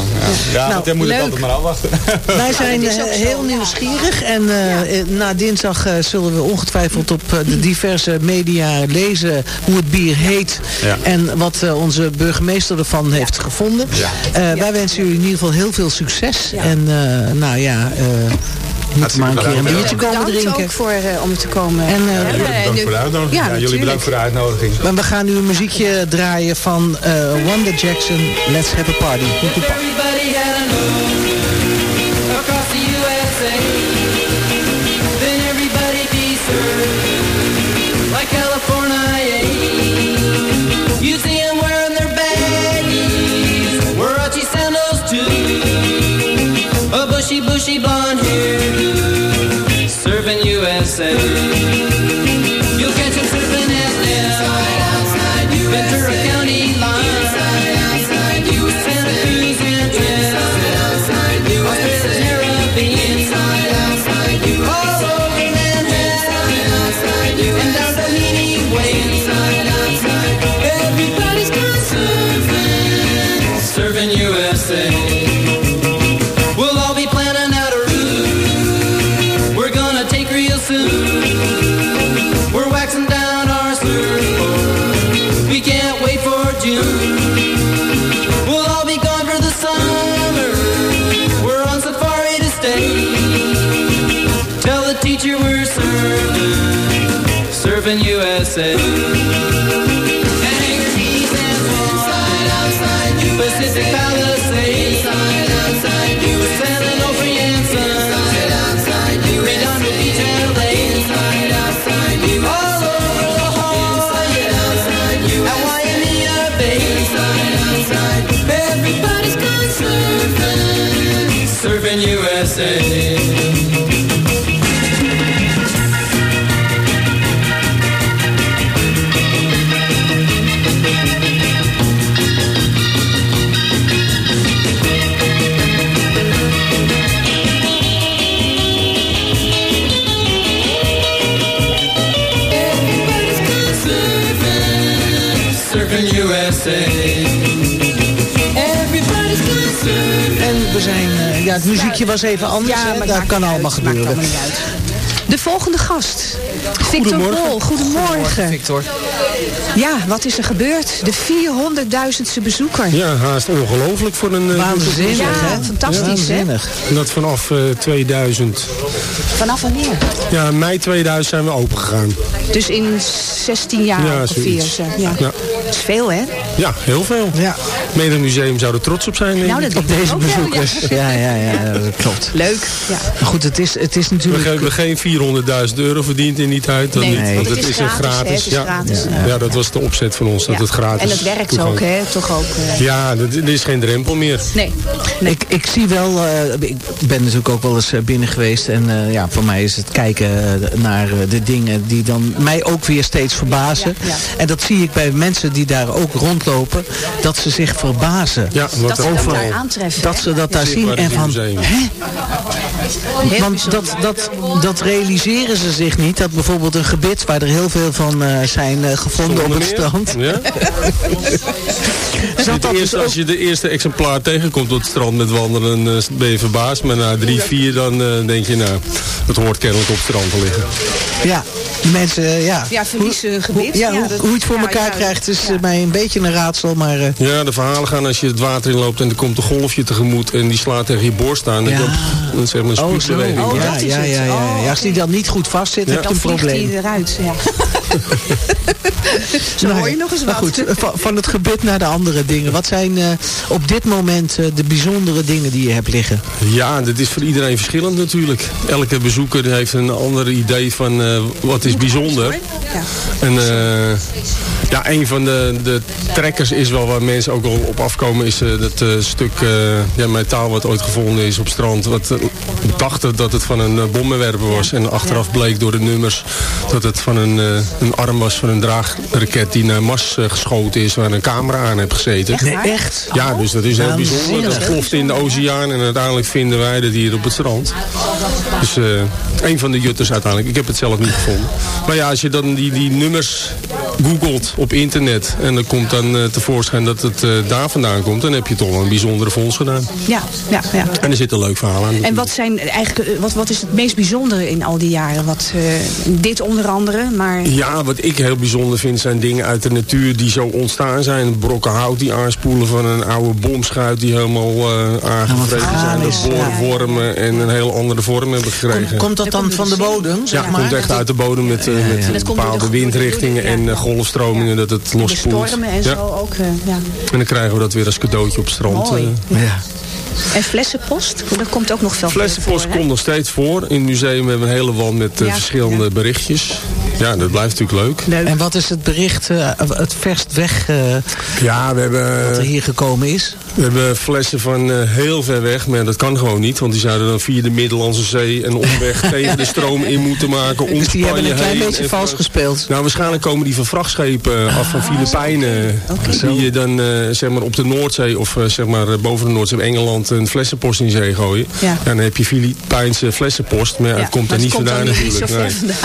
ja Nou, want dan moet ik leuk. altijd maar afwachten. Wij zijn dat eh, heel ja. nieuwsgierig en eh, eh, na dinsdag eh, zullen we ongetwijfeld op de diverse media lezen hoe het bier heet Ja. en wat eh, onze burgemeester ervan heeft gevonden. Eh, Wij wensen jullie in ieder geval heel veel succes en eh, nou ja, eh moet maar een keer een biertje komen Bedankt drinken. ook voor om te komen. En, eh, hebben. Bedankt voor de uitnodiging. Ja, Ja, jullie bedankt voor de uitnodiging. Maar we gaan nu een muziekje draaien van eh Wanda Jackson, Let's Have a Party. Goed in USA. Muziekje was even anders, Ja, maar dat maakt kan niet allemaal uit, maakt gebeuren. allemaal niet uit. De volgende gast. Victor Bol, goedemorgen. Victor. Ja, wat is er gebeurd? De 400.000ste bezoeker. Ja, haast ongelooflijk voor een... eh, Waanzinnig, Ja, hè? fantastisch, hè? En dat vanaf eh, 2000. Vanaf wanneer? Ja, mei 2000 zijn we open gegaan. Dus in 16 jaar Ja, ongeveer. zo. Ja. Ja. Dat is veel, hè? Ja, heel veel. Ja. Mede museum zou er trots op zijn. Nou, dat ik Deze ook wel, bezoekers. Ja, ja, ja, dat klopt. Leuk. Ja. Maar goed, het is, het is we, natuurlijk... hebben geen 400.000 euro verdiend in niet uit. Dan Nee, niet, want want het is gratis, is gratis, Ja. ja. dat was de opzet van ons, dat het gratis En het werkt toegang- ook, hè? Toch ook. eh, Ja, dat- er is geen drempel meer. Nee. Ik, ik zie wel, eh, ik ben natuurlijk ook wel eens eh, binnen geweest. En eh, ja, voor mij is het kijken naar de dingen die dan mij ook weer steeds verbazen. Ja, ja. En dat zie ik bij mensen die daar ook rondlopen. Dat ze zich verbazen. Ja, Dat ze er dat overal- daar aantreffen. Dat ze dat daar zien en van, hè? Want dat, dat, dat realiseren ze zich niet. Dat bijvoorbeeld een gebit waar er heel veel van eh, zijn eh, gevonden op het strand. Ja? Dat eerste, dus als je de eerste exemplaar tegenkomt op het strand met wandelen, eh, ben je verbaasd. Maar na drie, vier, dan denk je, nou, het hoort kennelijk op het strand te liggen. Ja, die mensen, ja. Ja, verliezen gebit. Hoe, ja, Ja, hoe, dat- hoe je het voor ja, elkaar ja, krijgt is ja. mij een beetje een raadsel. Maar eh, Ja, de verhalen gaan als je het water inloopt en er komt een golfje tegemoet en die slaat tegen je borst aan. Dan, Ja. dan, dan zeg maar een Oh. Oh, ja, ja, ja, ja, ja. Oh, Als die dan niet goed vastzit, heb je Dan een vliegt probleem. hij eruit. Ja. Zo Nou hoor je nog eens maar wat. goed, van, van het gebit naar de andere dingen. Wat zijn eh, op dit moment eh, de bijzondere dingen die je hebt liggen? Ja, dat is voor iedereen verschillend natuurlijk. Elke bezoeker heeft een ander idee van eh, wat is bijzonder. Ja. En eh, ja, een van de, de trekkers is wel waar mensen ook al op afkomen, is dat eh, stuk eh, ja, metaal wat ooit gevonden is op het strand. Wat dachten dat het van een bommenwerper was. En achteraf bleek door de nummers dat het van een, eh, een arm was van een draagraket die naar Mars eh, geschoten is, waar een camera aan heeft gezeten. Nee, echt? Ja, dus dat is heel Waanzinnig. bijzonder. Dat plofte in de oceaan en uiteindelijk vinden wij dat hier op het strand. Dus eh een van de jutters uiteindelijk. Ik heb het zelf niet gevonden. Maar ja, als je dan die, die nummers googelt op internet en dan komt dan eh, tevoorschijn dat het eh, daar vandaan komt, dan heb je toch wel een bijzondere fonds gedaan. Ja, ja, ja. En er zit een leuk verhaal aan. En wat, zijn eigenlijk, eh, wat, wat is het meest bijzondere in al die jaren? Wat, eh, dit onder andere, maar... Ja, wat ik heel bijzonder vind zijn dingen uit de natuur die zo ontstaan zijn. Brokken hout die aanspoelen van een oude bomschuit die helemaal eh aangevreten zijn. Dat boorwormen en een heel andere vorm hebben gekregen. Komt, komt dat dan van de bodem, Ja, het komt echt uit de bodem met, met En bepaalde windrichtingen door ja. golfstromingen dat het De losspoelt. stormen en Ja. zo ook. eh, ja. En dan krijgen we dat weer als cadeautje op het strand. Mooi. eh. Ja. En flessenpost, dat komt ook nog veel Flessenpost voor, komt nog steeds voor. In het museum hebben we een hele wand met eh, Ja, verschillende ja. berichtjes. Ja, dat blijft natuurlijk leuk. En wat is het bericht, eh, het verst weg eh, Ja, we hebben... wat er hier gekomen is? We hebben flessen van eh, heel ver weg, maar dat kan gewoon niet. Want die zouden dan via de Middellandse Zee een omweg tegen de stroom in moeten maken. Om Dus die hebben een klein beetje vals van- gespeeld. Nou, waarschijnlijk komen die van vrachtschepen af van Filipijnen. Die je dan eh, zeg maar op de Noordzee of eh, zeg maar eh, boven de Noordzee in Engeland een flessenpost in zee gooien. Ja. dan heb je Filipijnse flessenpost, maar ja, het komt er niet vandaan dan niet natuurlijk. Nee. vandaan.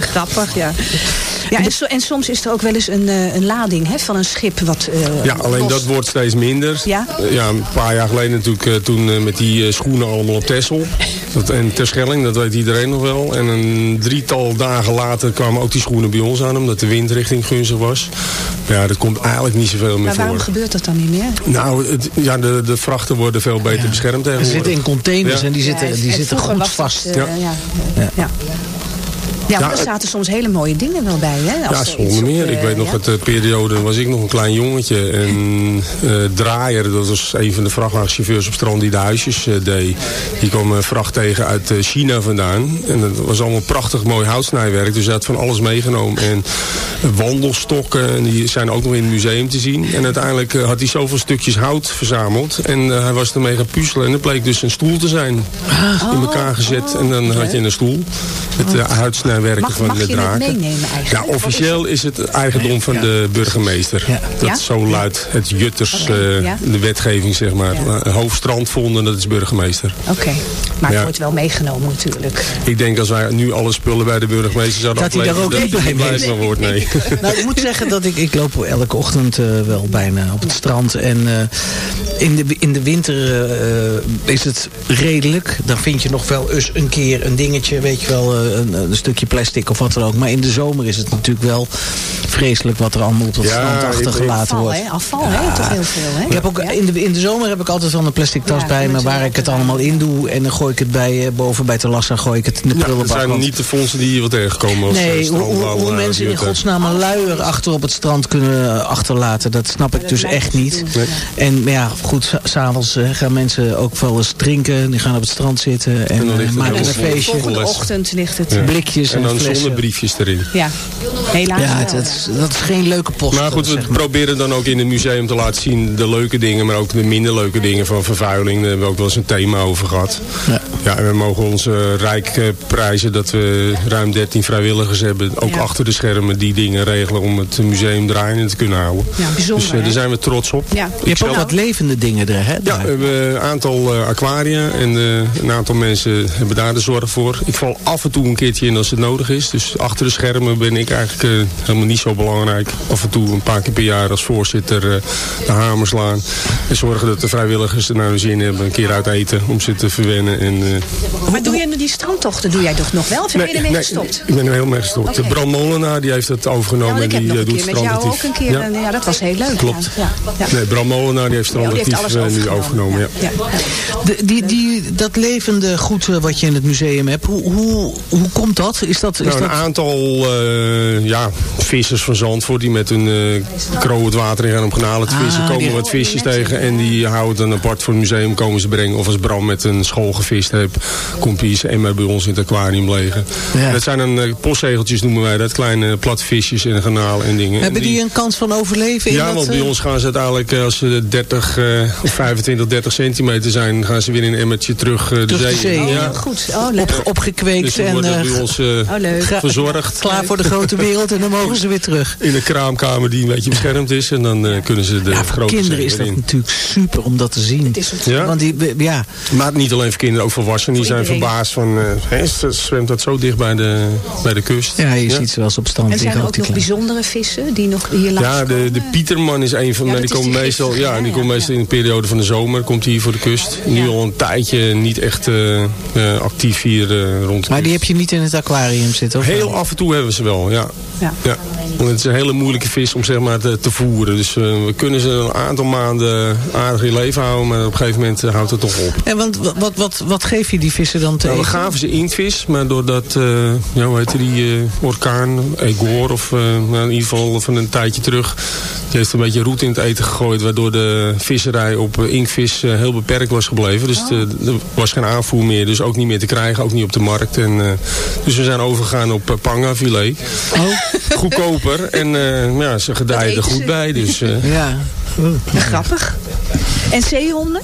Grappig, ja. ja en, so- en soms is er ook wel eens een, eh, een lading hè, van een schip wat eh, Ja, alleen los- dat wordt steeds minder. Ja? Eh, ja, een paar jaar geleden natuurlijk eh, toen eh, met die schoenen allemaal op Texel. Dat, en Terschelling, dat weet iedereen nog wel. En een drietal dagen later kwamen ook die schoenen bij ons aan, omdat de windrichting gunstig was. Maar ja, dat komt eigenlijk niet zoveel meer Maar waarom voor. gebeurt dat dan niet meer? Nou, het, ja, de, de vrachten worden veel beter beschermd Ze zitten in containers Ja. en die zitten, Ja, die en zitten goed vast. Ja. ja. Ja. Maar Ja, er zaten soms hele mooie dingen wel bij, hè? Als Ja, er zonder op, meer. eh, Ik weet nog, ja. het eh, periode was ik nog een klein jongetje. En eh, Draaier, dat was een van de vrachtwagenchauffeurs op strand die de huisjes eh, deed. Die kwam een vracht tegen uit eh, China vandaan. En dat was allemaal prachtig mooi houtsnijwerk. Dus hij had van alles meegenomen. En eh, wandelstokken, en die zijn ook nog in het museum te zien. En uiteindelijk eh, had hij zoveel stukjes hout verzameld. En eh, hij was ermee gaan puzzelen. En het bleek dus een stoel te zijn. in elkaar gezet. en dan had je een stoel. Met uh, houtsnijwerken Mag, van mag de je het meenemen eigenlijk? Ja, officieel is het eigendom van de burgemeester. Dat Ja? zo luidt het Jutters, eh, ja. de wetgeving zeg maar. Ja. Hoofdstrand vonden, dat is burgemeester. Oké, maar het wordt wel meegenomen natuurlijk. Ik denk als wij nu alle spullen bij de burgemeester zouden Dat hij daar ook niet hij blij mee wordt. Nee. Nou, ik moet zeggen dat ik, ik loop elke ochtend eh, wel bijna op het strand. En eh, in, de, in de winter eh, is het redelijk. Dan vind je nog wel eens een keer een dingetje, weet je wel, eh, een, een stukje plastic of wat dan ook. Maar in de zomer is het natuurlijk wel vreselijk wat er allemaal op dat Ja, strand achtergelaten Afval, wordt. hè? Afval, hè? Toch heel veel, hè? Ik heb ook in, de, in de zomer heb ik altijd wel een plastic tas Ja, bij me waar ik het allemaal in doe. En dan gooi ik het bij, eh, boven bij Telassa gooi ik het in de Ja, dat prullenbak. zijn want- niet de fondsen die hier wat tegenkomen. Als, eh, Nee, hoe, hoe, hoe strandwandelaar mensen in het, godsnaam een luier achter op het strand kunnen eh, achterlaten, dat snap ik dus echt niet. En ja, goed, s- s'avonds eh, gaan mensen ook wel eens drinken, die gaan op het strand zitten en, En dan eh, ligt het maken een feestje. Volgende ochtend ligt het. Ja. Blikjes en, En dan flessen. zonder briefjes erin. Ja, helaas Ja, het, het dat is geen leuke post. Maar goed, we zeg maar. proberen dan ook in het museum te laten zien de leuke dingen, maar ook de minder leuke dingen van vervuiling. Daar hebben we ook wel eens een thema over gehad. Ja. Ja, en we mogen onze Rijk eh, prijzen dat we ruim 13 vrijwilligers hebben, ook Ja. achter de schermen, die dingen regelen om het museum draaiende te kunnen houden. Ja, bijzonder, dus eh, daar zijn we trots op. Ja. Je hebt ook wat levende dingen er, hè? Ja, we hebben een aantal eh, aquaria en eh, een aantal mensen hebben daar de zorg voor. Ik val af en toe een keertje in als het nodig is. Dus achter de schermen ben ik eigenlijk eh, helemaal niet zo belangrijk. Af en toe een paar keer per jaar als voorzitter eh, de hamer slaan. En zorgen dat de vrijwilligers er naar hun zin hebben. Een keer uit eten om ze te verwennen. En, eh, Maar doe je nu die strandtochten, doe jij toch nog wel? Of heb je ermee gestopt? ik ben er heel mee gestopt. De Bram Molenaar die heeft het Ja, overgenomen ik en heb die nog eh, een doet keer met jou ook een keer. Ja. en Ja, dat was heel leuk. Klopt. Ja. Nee, Bram Molenaar die heeft die strandactief nu overgenomen. Ja. Ja. De, die, die, dat levende goed wat je in het museum hebt, hoe, hoe, hoe komt dat? Is dat, is Nou, een dat... aantal eh, ja, vissers van Zandvoort die met hun uh, kroon het water in gaan om kanalen te Ah, vissen. komen die- wat visjes tegen en die houden dan apart voor het museum komen ze brengen. Of als Bram met een school gevist heeft, komt zijn emmer bij ons in het aquarium leggen. Ja. Dat zijn dan uh, postzegeltjes noemen wij dat. Kleine platvisjes en garnalen en dingen. Hebben En die een kans van overleven? in ja, dat, want bij ons gaan ze uiteindelijk, als ze 30 eh, of 25, 30 centimeter zijn, gaan ze weer in een emmertje terug de Terug de zee zee. Ja. Oh, goed. Oh, op, opgekweekt Dus die en worden bij ons Oh, leuk. gra- verzorgd. klaar voor de grote wereld en dan mogen ze weer terug. in een kraamkamer die een beetje beschermd is. En dan eh, kunnen ze de Ja, voor grote kinderen is dat natuurlijk super om dat te zien. Het is. Ja? Want die, ja, Maar niet alleen voor kinderen, ook volwassenen. Die zijn verbaasd van, eh, hè, z- zwemt dat zo dicht bij de, bij de kust. ja, je ziet ze wel eens op strand En zijn er ook nog bijzondere vissen die nog hier langs Ja, de, de Pieterman is een van, Ja, die die meestal, ja, die Ja, komen meestal in de periode van de zomer, komt hij hier voor de kust. Nu al een tijdje niet echt eh, eh, actief hier eh, rond de Maar die heb je niet in het aquarium zitten? Of Heel af en toe hebben we ze wel, ja. Ja. ja. Want het is een hele moeilijke vis om zeg maar te, te voeren. Dus eh, we kunnen ze een aantal maanden aardig in leven houden, maar op een gegeven moment eh, houdt het toch op. En want wat, wat, wat geef je die vissen dan te Nou, we gaven ze inktvis, maar doordat, eh ja, hoe heette die orkaan, Egor, of nou, in ieder geval van een tijdje terug, die heeft een beetje roet in het eten gegooid, waardoor de visserij op inktvis heel beperkt was gebleven. Dus de- er was geen aanvoer meer, dus ook niet meer te krijgen, ook niet op de markt. En, dus we zijn overgegaan op uh, panga filet. Goedkoper en eh, ja, ze gedijen er goed ze? bij. Dus, eh, Ja. Grappig. En zeehonden?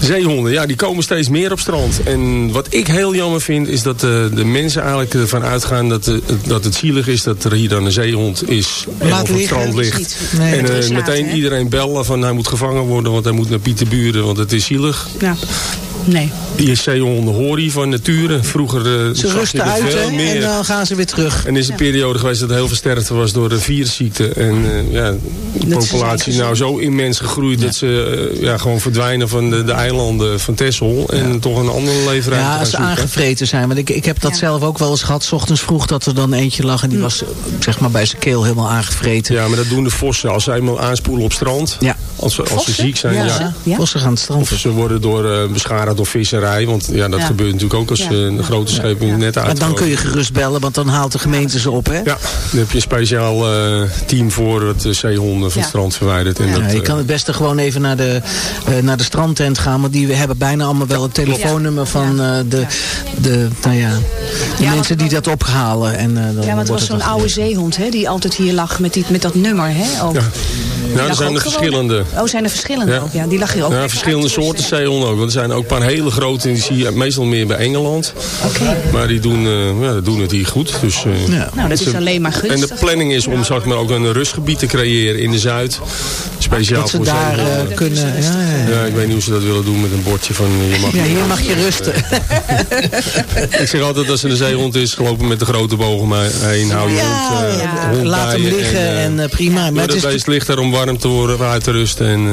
Zeehonden, ja, die komen steeds meer op strand. En wat ik heel jammer vind, is dat de, de mensen eigenlijk ervan uitgaan dat, de, dat het zielig is dat er hier dan een zeehond is en Laat op het strand ligt. Nee. en eh, meteen iedereen bellen van hij moet gevangen worden, want hij moet naar Pieterburen, want het is zielig. Ja. Nee. Die zeehonden hoor je van nature. Vroeger eh, Ze zag je rusten er uit veel hè, meer. en dan gaan ze weer terug. En er is een periode geweest dat het heel veel sterfte was door de virusziekte. En eh, ja, de Dat populatie nou zo immens gegroeid dat ze eh, ja, gewoon verdwijnen van de, de eilanden van Texel. En toch een andere leefruimte Ja, als ze aangevreten zijn. Want ik, ik heb dat zelf ook wel eens gehad. 's ochtends vroeg dat er dan eentje lag. En die was eh, zeg maar bij zijn keel helemaal aangevreten. Ja, maar dat doen de vossen. Als ze eenmaal aanspoelen op strand. Ja. Als, ze, als ze ziek zijn, ja. Vossen gaan het strand. Of ze worden door, eh, beschadigd door visserij. Want ja, dat Ja. gebeurt natuurlijk ook als Ja. een grote schepen net uit. Maar dan kun je gerust bellen, want dan haalt de gemeente ze op, hè? Ja, daar heb je een speciaal eh, team voor dat de zeehonden van Ja. het strand verwijdert. En Ja, dat, je eh, kan het beste gewoon even naar de, eh, naar de strandtent gaan. Want die hebben bijna allemaal wel het telefoonnummer van eh, de, de, nou ja, de Ja, mensen die dat ophalen. En, eh, dan Ja, want het was zo'n dan oude zeehond hè, die altijd hier lag met, die, met dat nummer. Hè, ook. Ja. Nou, er zijn er gewoon- verschillende. Oh, zijn er verschillende Ja. ook? Ja, die lag hier ook. Ja, verschillende soorten zeehonden ook. Want er zijn ook paar hele grote. Die zie je meestal meer bij Engeland. Oké. Maar die doen, eh, ja, die doen het hier goed. Dus, eh, Ja. Nou, dat is ze- alleen maar En gunstig. de planning is om zeg maar, ook een rustgebied te creëren in de Zuid. Speciaal Dat ze voor daar eh, kunnen... Ja, ja, ja. Ja, ik weet niet hoe ze dat willen doen met een bordje van eh, je mag Ja, hier mag je rusten. Ik zeg altijd als er een zeehond is, gelopen met de grote bogen maar heen. Hou je Ja, hond, eh, ja. Laat hem liggen en, eh, prima. Maar het is beest ligt daar om warm te worden, uit te rusten. En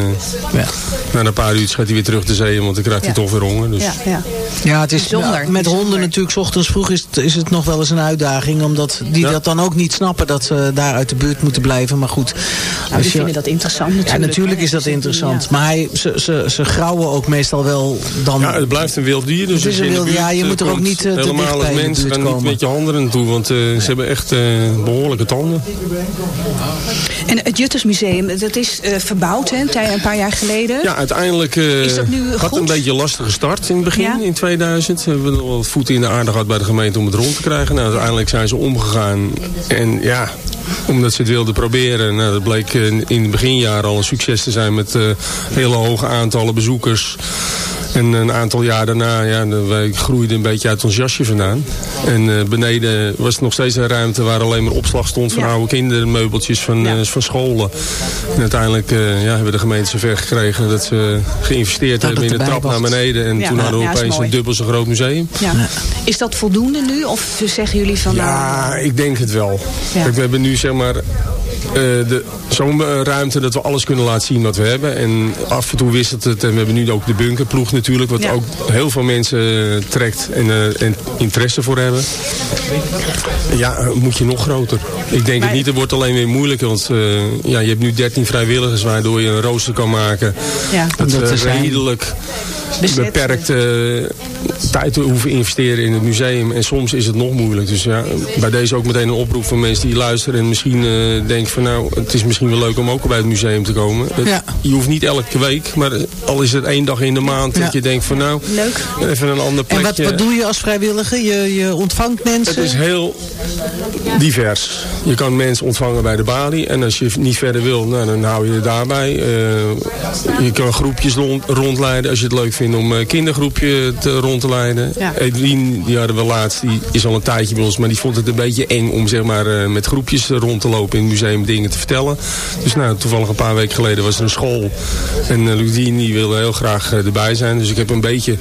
eh, Ja. na een paar uurtjes gaat hij weer terug de zee, in, want dan krijgt hij Ja. toch weer honger. Dus. Ja, ja. Ja, het is met honden natuurlijk, 's ochtends vroeg is het, is het nog wel eens een uitdaging. Omdat die Ja. dat dan ook niet snappen dat ze daar uit de buurt moeten blijven. Maar goed. Nou, als die je- vinden dat interessant natuurlijk. ja, natuurlijk is dat interessant. ja. Maar hij, ze, ze, ze grauwen ook meestal wel dan... Ja, het blijft een wild dier. Dus Het is een wild- ja, je eh, moet er ook niet, eh, te Helemaal dicht als bij mens, ga niet met je handen naartoe. Want eh, ze hebben echt eh, behoorlijke tanden. En het Juttersmuseum, dat is eh, verbouwd hè, een paar jaar geleden. Ja, uiteindelijk eh Is dat nu had goed? een beetje een lastige start in het begin, Ja. in 2000. We hebben nog wel voeten in de aarde gehad bij de gemeente om het rond te krijgen. Nou, uiteindelijk zijn ze omgegaan. En ja, omdat ze het wilden proberen. Nou, dat bleek eh, in het beginjaar al een succes te zijn met eh, hele hoge aantallen bezoekers. En een aantal jaar daarna, ja, wij groeiden een beetje uit ons jasje vandaan. En eh, beneden was het nog steeds een ruimte waar alleen maar opslag stond van Ja. oude kindermeubeltjes van, Ja. eh, van scholen. En uiteindelijk eh, ja, hebben de gemeente zover gekregen dat ze geïnvesteerd Dat hebben in de trap naar beneden. En Ja, toen hadden we opeens een dubbel zo groot museum. Ja. Is dat voldoende nu? Of zeggen jullie van... Ja, nou, ik denk het wel. Ja. Kijk, we hebben nu zeg maar de- zo'n eh, ruimte dat we alles kunnen laten zien wat we hebben. En af en toe wisselt het. En we hebben nu ook de bunkerploeg natuurlijk. Wat Ja. ook heel veel mensen eh, trekt en, eh, en interesse voor hebben. Ja, eh, moet je nog groter. Ik denk Maar- het niet. Het wordt alleen weer moeilijker. Want eh, ja, je hebt nu 13 vrijwilligers waardoor je een rooster kan maken. Ja. Dat er zijn. Bezet. beperkt eh, tijd hoeven investeren in het museum. En soms is het nog moeilijk. Dus ja, bij deze ook meteen een oproep van mensen die luisteren. En misschien eh denken van nou, het is misschien wel leuk om ook bij het museum te komen. Het- Ja. Je hoeft niet elke week, maar al is het één dag in de maand. Ja. Dat je denkt van nou, Leuk. even een ander En plekje. wat, wat doe je als vrijwilliger? Je, je ontvangt mensen? Het is heel divers. Je kan mensen ontvangen bij de balie. En als je niet verder wil, nou, dan hou je het daarbij. Eh, je kan groepjes rond, rondleiden als je het leuk vindt om een kindergroepje te, rond te leiden. Ja. Edwin, die hadden we laatst, die is al een tijdje bij ons. Maar die vond het een beetje eng om zeg maar, eh, met groepjes rond te lopen in het museum dingen te vertellen. Dus nou, toevallig een paar weken geleden was er een school. En uh, Ludien die wilde heel graag eh, erbij zijn. Dus ik heb een beetje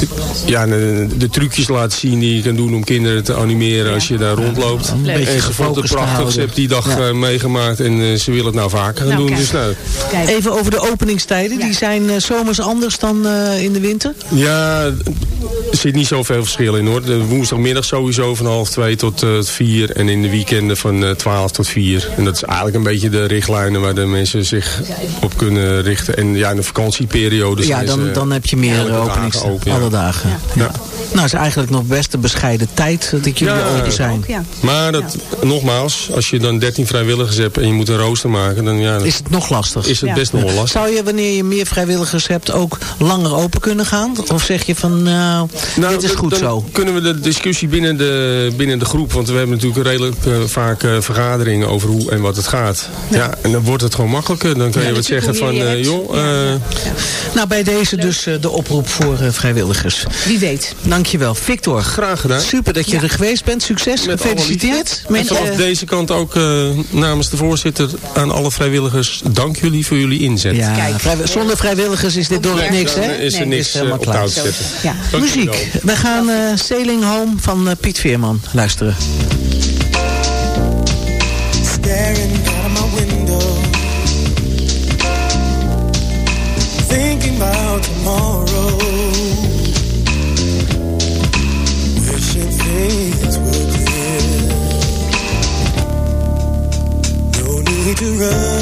de, ja, de, de trucjes laten zien die je kan doen om kinderen te animeren als je daar rondloopt. Een beetje En ze vond het prachtig. Ze heeft die dag Ja. eh, meegemaakt en eh, ze willen het nou vaker gaan Nou, doen. kijk. Dus nou. Even over de openingstijden. Die zijn eh, zomers anders dan eh, in de winter? Ja, er zit niet zoveel verschil in hoor. De woensdagmiddag sowieso van half twee tot eh, vier. En in de weekenden van eh, twaalf tot vier. En dat is eigenlijk een beetje de richtlijnen waar de mensen zich op kunnen richten. En ja, in de vakantieperiode ja, dan, ze dan heb je dagen openings. open, ja. Alle dagen. Ja. Nou, is eigenlijk nog best een bescheiden tijd dat jullie Ja. open zijn. Ook, ja. Maar dat, nogmaals, als je dan 13 vrijwilligers hebt en je moet een rooster maken, dan ja, Is het nog lastig? is het Ja. best nog wel lastig. Zou je, wanneer je meer vrijwilligers hebt, ook langer open kunnen gaan? Of zeg je van, nou, Nou, dit is goed dan zo? kunnen we de discussie binnen de, binnen de groep... want we hebben natuurlijk redelijk eh, vaak eh, vergaderingen over hoe en wat het gaat. Ja. en dan wordt het gewoon makkelijker. Dan kan je wat zeggen van, joh... Ja, eh, Nou, bij deze dus eh, de oproep voor eh, vrijwilligers. Wie weet. Dankjewel. Victor, Graag gedaan. super dat je er geweest bent. Succes, Met gefeliciteerd. Met En vanaf deze kant ook eh, namens de voorzitter aan alle vrijwilligers... dank jullie voor jullie inzet. ja, Kijk. zonder vrijwilligers is dit dorp niks, hè? Is er Nee. niks Is helemaal eh, op klaar. te zetten. Ja. Muziek. We gaan eh, Sailing Home van eh, Piet Veerman luisteren. staring out of my window, thinking about tomorrow, wishing things were clear. No need to rush.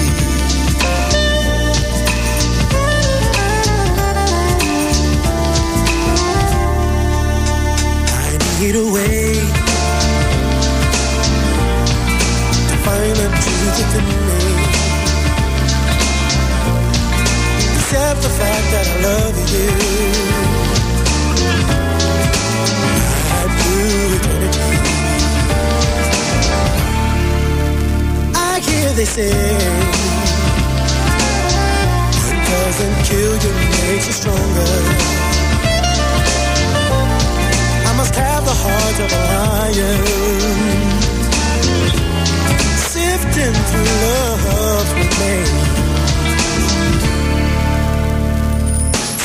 Fact that I love you. Blue eternity. I hear they say what doesn't kill you makes you stronger. I must have the heart of a lion. Sifting through love with me.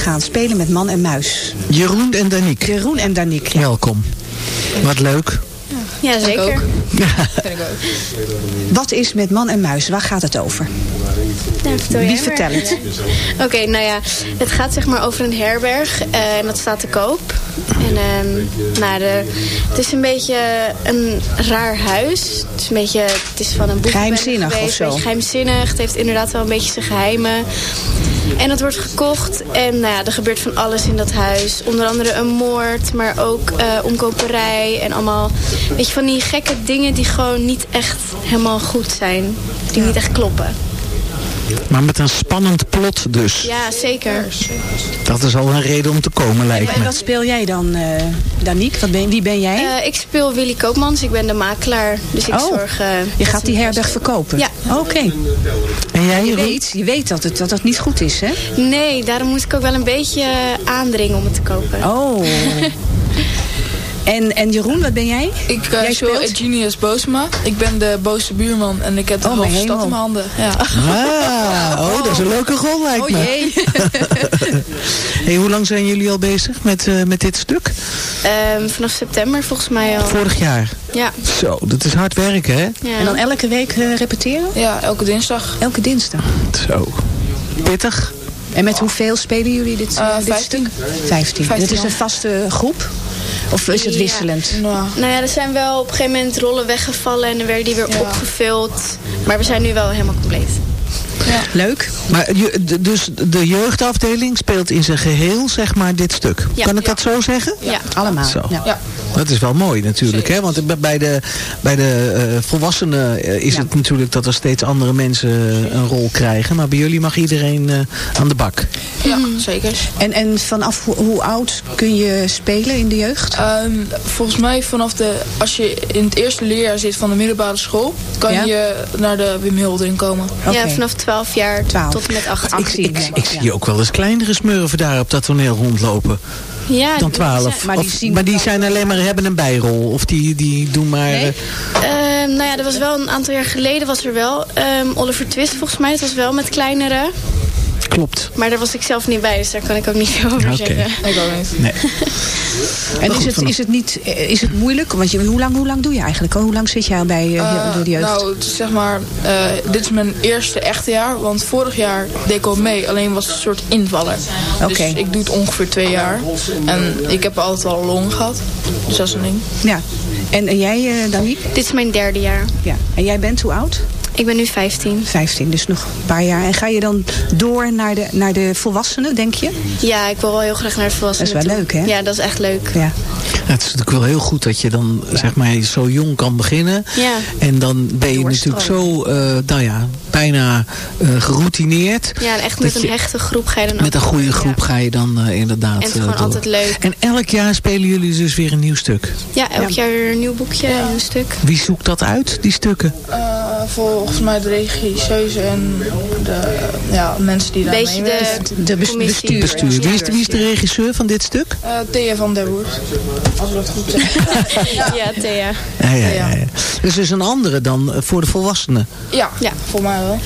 Gaan spelen met man en muis. Jeroen en Daniek. Jeroen en Daniek. Ja. Welkom. Wat leuk. Ja, zeker. Wat is met man en muis? Waar gaat het over? Ja, vertel Wie maar. vertel het? Oké, nou ja, het gaat zeg maar over een herberg eh, en dat staat te koop. En ehm, nou, de, het is een beetje een raar huis. Het is een beetje, het is van een boek. Geheimzinnig of zo? Een beetje geheimzinnig. Het heeft inderdaad wel een beetje zijn geheimen. En dat wordt gekocht en nou ja, er gebeurt van alles in dat huis. Onder andere een moord, maar ook eh, omkoperij en allemaal... Weet je, van die gekke dingen die gewoon niet echt helemaal goed zijn. Die niet echt kloppen. Maar met een spannend plot dus. Ja, zeker. Dat is al een reden om te komen, lijkt En me. wat speel jij dan, eh Daniek? Wat ben, wie ben jij? Eh, ik speel Willy Koopmans, ik ben de makelaar. Dus ik Oh, zorg... eh, je dat gaat die herberg vast- verkopen? Ja. Oké. En jij, Je weet, je weet dat, het, dat het niet goed is, hè? Nee, daarom moet ik ook wel een beetje aandringen om het te kopen. Oh. En, en Jeroen, wat ben jij? Ik uh, Jij speel speelt? Genius Boosma. Ik ben de boze buurman en ik heb de Oh, stad in mijn handen. Ja. Ah, oh, dat is een leuke rol, lijkt Oh me. jee. Hey, hoe lang zijn jullie al bezig met, eh, met dit stuk? Ehm, vanaf september volgens mij al. Vorig jaar. Ja. Zo, dat is hard werken, hè? ja. En dan elke week eh, repeteren? ja, elke dinsdag. Elke dinsdag. Zo. Pittig. En met hoeveel spelen jullie dit, dit 15. stuk? Vijftien. Vijftien, Het is een vaste groep? Of is het Ja. wisselend? Nou, Nou ja, er zijn wel op een gegeven moment rollen weggevallen en dan werden die weer Ja. opgevuld. Maar we zijn nu wel helemaal compleet. Leuk. Maar dus de jeugdafdeling speelt in zijn geheel, zeg maar, dit stuk. Ja. kan ik Ja. dat zo zeggen? Ja. Allemaal. Zo. Ja. Dat is wel mooi natuurlijk, hè? Want bij- de, bij de eh, volwassenen eh, is Ja. het natuurlijk dat er steeds andere mensen eh, een rol krijgen. Maar bij jullie mag iedereen eh, aan de bak. ja, zeker. En, en vanaf hoe, hoe oud kun je spelen in de jeugd? Ehm, volgens mij vanaf de, als je in het eerste leerjaar zit van de middelbare school, kan Ja? je naar de Wim Hildering komen. Ja, vanaf 12 jaar 12. tot en met 18. Ik, ik, ik zie je ook wel eens kleinere smurfen daar op dat toneel rondlopen ja, dan die 12. zijn- maar die die, zien maar die dan- zijn alleen maar hebben een bijrol. Of die, die doen maar... Nee? eh, Ehm, nou ja, dat was wel een aantal jaar geleden was er wel. ehm, Oliver Twist volgens mij, dat was wel met kleinere. Klopt. Maar daar was ik zelf niet bij, dus daar kan ik ook niet veel over zeggen. Ik ook niet. Nee. En goed, is het, vanaf- is het niet is het moeilijk? Want je, hoe, lang, hoe lang doe je eigenlijk? Hoe lang zit jij al bij Eh, de, jeugd? nou, zeg maar, eh, dit is mijn eerste echte jaar. Want vorig jaar deed ik al mee, alleen was het een soort invaller. Oké. Dus ik doe het ongeveer twee jaar. En ik heb altijd al long gehad. Dus dat is een ding. Ja. En, en jij, eh Daniek? Dit is mijn derde jaar. Ja. En jij bent hoe oud? Ik ben nu 15. 15, dus nog een paar jaar. En ga je dan door naar de, naar de volwassenen, denk je? Ja, ik wil wel heel graag naar de volwassenen Dat is wel toe. leuk, hè? Ja, dat is echt leuk. Ja. Ja, het is natuurlijk wel heel goed dat je dan zeg maar zo jong kan beginnen. Ja. En dan ben je natuurlijk zo, eh, nou ja, bijna eh, geroutineerd. Ja, en echt met een je- hechte groep ga je dan Met een goede groep ga je dan eh, inderdaad En het is gewoon door. altijd leuk. En elk jaar spelen jullie dus weer een nieuw stuk. Ja, elk jaar weer een nieuw boekje en een stuk. Wie zoekt dat uit, die stukken? Volgens mij de regisseuse en de ja, mensen die daar Beetje mee de-. De bestuur. Bestuur. Wie is, de- wie is de regisseur van dit stuk? Eh, Thea van der Woert, als ik dat goed zeg. Ja, Thea. Ja, ja, ja, ja. Dus is een andere dan eh, voor de volwassenen. Ja, Ja. voor mij wel.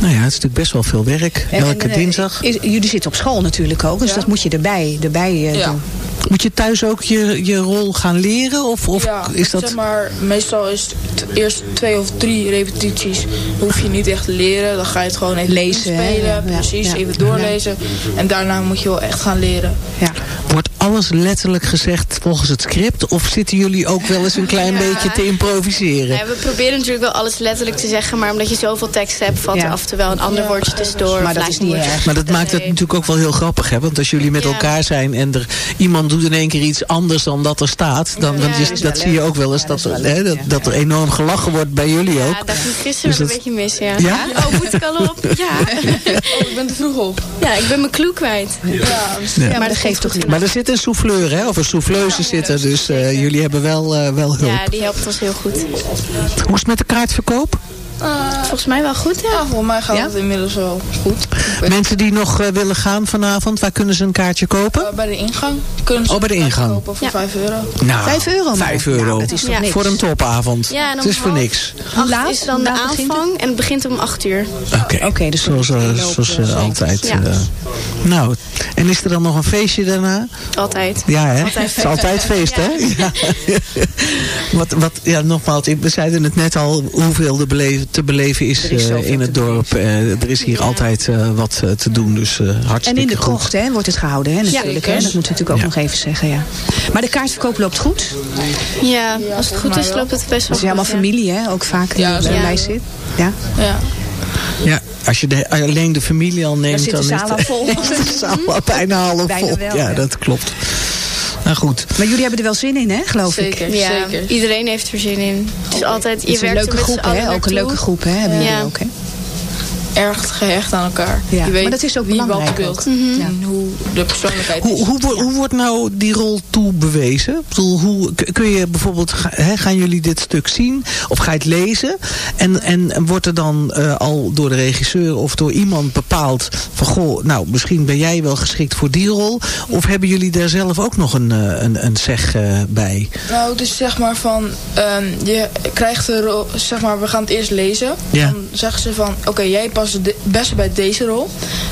Nou ja, het is natuurlijk best wel veel werk. Elke en, eh, dinsdag. is- jullie zitten op school natuurlijk ook, dus Ja. dat moet je erbij, erbij eh, Ja. doen. Moet je thuis ook je, je rol gaan leren? Of, of ja, is dat... zeg maar, meestal is het eerst twee of drie repetities. hoef je niet echt te leren. Dan ga je het gewoon even Lezen, spelen. Ja, precies, ja. even doorlezen. En daarna moet je wel echt gaan leren. Ja. Wordt alles letterlijk gezegd volgens het script? Of zitten jullie ook wel eens een klein Ja. beetje te improviseren? Ja, we proberen natuurlijk wel alles letterlijk te zeggen, maar omdat je zoveel tekst hebt, valt Ja. er af en toe wel een ander woordje tussendoor. Maar dat is niet erg. Maar dat maakt het natuurlijk ook wel heel grappig, hè? Want als jullie met Ja. elkaar zijn en er iemand doet in één keer iets anders dan dat er staat, dan, dan is, dat is dat wel zie je ook wel eens Ja, dat, er- hè, dat, ja. dat er enorm gelachen wordt bij jullie ook. Ja, dat ging gisteren Dus dat- een beetje mis, ja. Ja? Oh, moet ik al op? Ja. Oh, ik ben te vroeg op. Ja, ik ben mijn clue kwijt. Ja, Ja. maar dat geeft toch niet. Maar er zit een souffleur, hè? Of een souffleuse zit er, dus eh, jullie hebben wel, eh, wel hulp. Ja, die helpt ons heel goed. Hoe is het met de kaartverkoop? Volgens mij wel goed, ja. ja, volgens mij gaat Ja? het inmiddels wel goed. Mensen die nog eh, willen gaan vanavond, waar kunnen ze een kaartje kopen? Eh, bij de ingang kunnen ze Oh, bij de ingang. kopen voor Ja. 5 euro. Nou, Vijf euro maar. 5 euro. Nou, dat is toch Ja. niks. Voor een topavond. Ja, en het is voor niks. Acht laat? is dan Hoe de aanvang en het begint om 8 uur. Oké, Oké, dus zoals, eh, zoals eh, eh, altijd. Ja. eh. nou, en is er dan nog een feestje daarna? Altijd. Ja, hè? Altijd Het is altijd feest, hè? Ja. wat, wat, ja, nogmaals, ik- we zeiden het net al, hoeveel er beleven, te beleven is, is eh, in het dorp. Eh, er is hier Ja. altijd eh, wat te doen, dus eh En hartstikke in de goed. krocht hè, wordt het gehouden, hè, natuurlijk. zeker. hè? Dat moeten we natuurlijk ook Ja. nog even zeggen, ja. Maar de kaartverkoop loopt goed. Ja, als het goed is loopt het best Het wel is helemaal goed. ja. familie, hè, ook vaak die Ja, zeker. bij zit. Ja. Ja. Ja, als je de, alleen de familie al neemt, zit de dan is zaal al vol. is de zaal al bijna half Bijna vol. wel, ja, ja. dat klopt. Nou goed. Maar jullie hebben er wel zin in, hè, geloof Zeker, ik. Ja, zeker. iedereen heeft er zin in. Het is altijd, je Het is een werkt er leuke groep, hè? Ook een leuke groep, hè, hebben Ja. jullie ook, hè? Erg gehecht aan elkaar. Ja, Je weet maar dat is ook wie wat belangrijk speelt. ook. En hoe de persoonlijkheid Hoe, is. hoe, wo- hoe wordt nou die rol toe bewezen? Ik bedoel, hoe, kun je bijvoorbeeld, hè, gaan jullie dit stuk zien? Of ga je het lezen? En, en wordt er dan eh, al door de regisseur of door iemand bepaald van, goh, nou, misschien ben jij wel geschikt voor die rol? Of hebben jullie daar zelf ook nog een, eh, een, een zeg eh, bij? Nou, dus zeg maar van, ehm, je krijgt de rol, zeg maar, we gaan het eerst lezen. Ja. Dan zeggen ze van, oké, jij past het beste bij deze rol.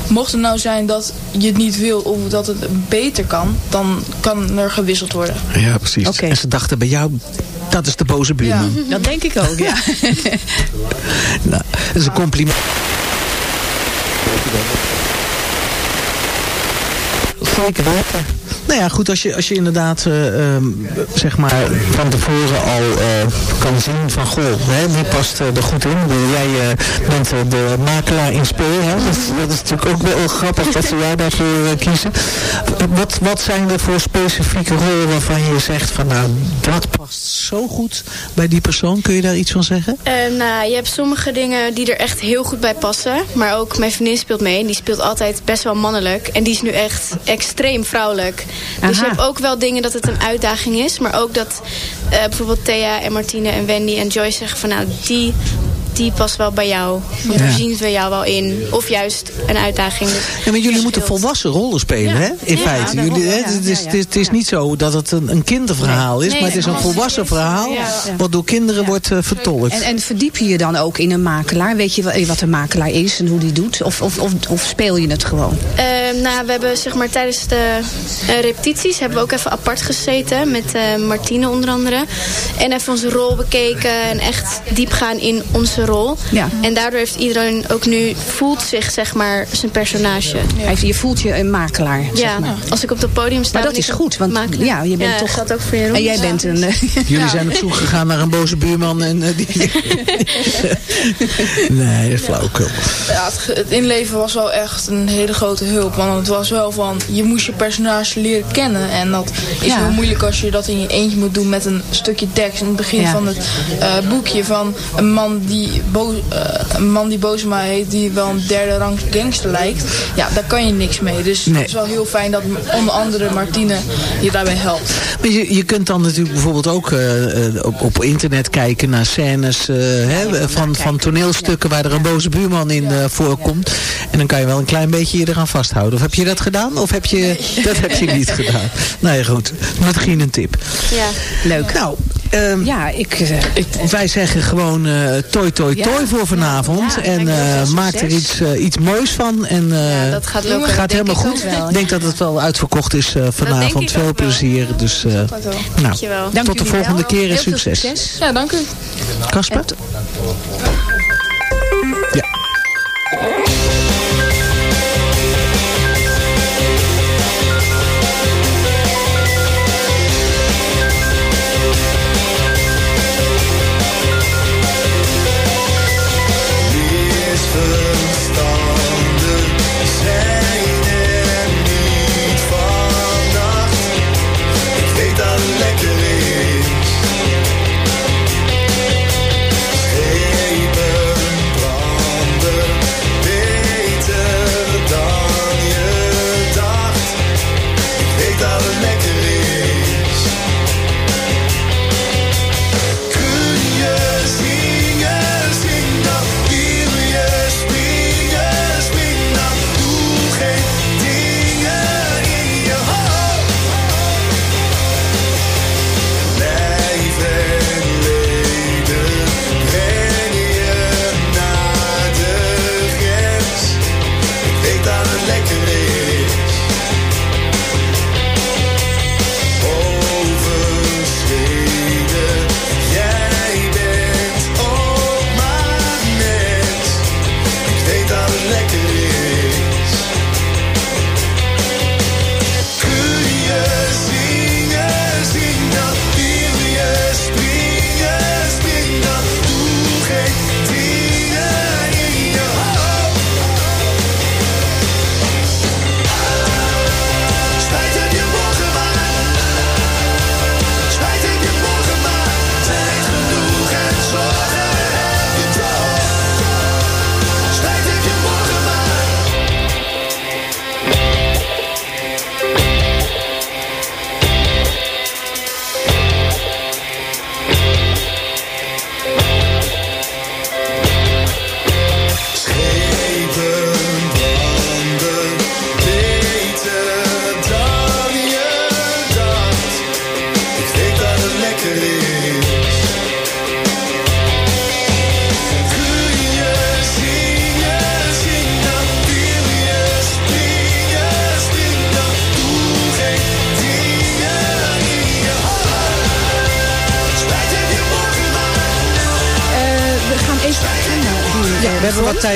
Mocht het nou zijn dat je het niet wil of dat het beter kan, dan kan er gewisseld worden. Ja, precies. En ze dachten bij jou, dat is de boze buurman. Dat denk ik ook, ja. Nou, dat is een compliment. Zeker weten. Nou ja, goed, als je, als je inderdaad, eh, ehm, zeg maar, van tevoren al eh, kan zien van, goh, hè, wie past eh, er goed in. Jij bent de makelaar in Spee, hè. Dat, is- natuurlijk ook wel grappig dat ze jou daarvoor kiezen. Wat, wat zijn er voor specifieke rollen waarvan je zegt van, nou, dat past zo goed bij die persoon. Kun je daar iets van zeggen? Nou, je hebt sommige dingen die er echt heel goed bij passen. Maar ook mijn vriendin speelt mee. En die speelt altijd best wel mannelijk. En die is nu echt extreem vrouwelijk. Dus je hebt ook wel dingen dat het een uitdaging is. Maar ook dat eh, bijvoorbeeld Thea en Martine en Wendy en Joyce zeggen van... nou, die, die past wel bij jou. Want Ja. zien we jou wel in. Of juist een uitdaging. Dus Ja, maar jullie moeten volwassen rollen spelen, Ja. hè? In Ja, feite. Jullie, hè, ja, het, is, ja, het, is, het is niet zo dat het een, een kinderverhaal is, Nee, maar het is een volwassen verhaal. Ja. Wat door kinderen wordt eh, vertolkt. En, en verdiep je je dan ook in een makelaar? Weet je wel- wat een makelaar is en hoe die doet? Of, of, of, of speel je het gewoon? Eh, nou, we hebben zeg maar tijdens de eh, repetities hebben we ook even apart gezeten met eh, Martine onder andere. En even onze rol bekeken en echt diep gaan in onze rol. Ja. En daardoor heeft iedereen ook nu, voelt zich zeg maar zijn personage. Hij- Je voelt je een makelaar. zeg maar. als ik op het podium sta... Maar dat is goed, want makelaar. ja, je bent Ja, toch... dat geldt ook voor Jeroen. En jij bent een... eh, Jullie zijn op zoek gegaan naar een boze buurman en eh, die... nee, dat is. Ja, het, inleven was wel echt een hele grote hulp. Want het was wel van, je moest je personage leren kennen. En dat is Ja. heel moeilijk als je dat in je eentje moet doen met een stukje tekst. In het begin Ja. van het eh, boekje van een man die, bo eh, een man die Bozema heet, die wel een derde rang gangster lijkt. Ja, daar kan je niks mee. Dus Nee. het is wel heel fijn dat onder andere Martine je daarbij helpt. Maar je, je kunt dan natuurlijk bijvoorbeeld ook eh, eh, op, op internet kijken naar scènes eh, hè, van, van toneelstukken waar er een boze buurman in eh, voorkomt. En dan kan je wel een klein beetje je eraan vasthouden. Of heb je dat gedaan? Of heb je, dat heb je niet gedaan? Nou ja, goed. Misschien een tip. Ja. Leuk. Nou, ehm, Ja, ik... eh, wij zeggen gewoon eh toi toi Ja. toi voor vanavond. Ja, en eh, veel maak er iets, iets moois van. En eh, Ja, dat gaat lukken. gaat helemaal ik goed. wel. Ik denk dat het wel uitverkocht is eh, vanavond. ik Veel ook wel. plezier. Dus eh, nou, Dankjewel. Dank tot de volgende wel. keer en succes. succes. Ja, dank u. Kasper? Ja.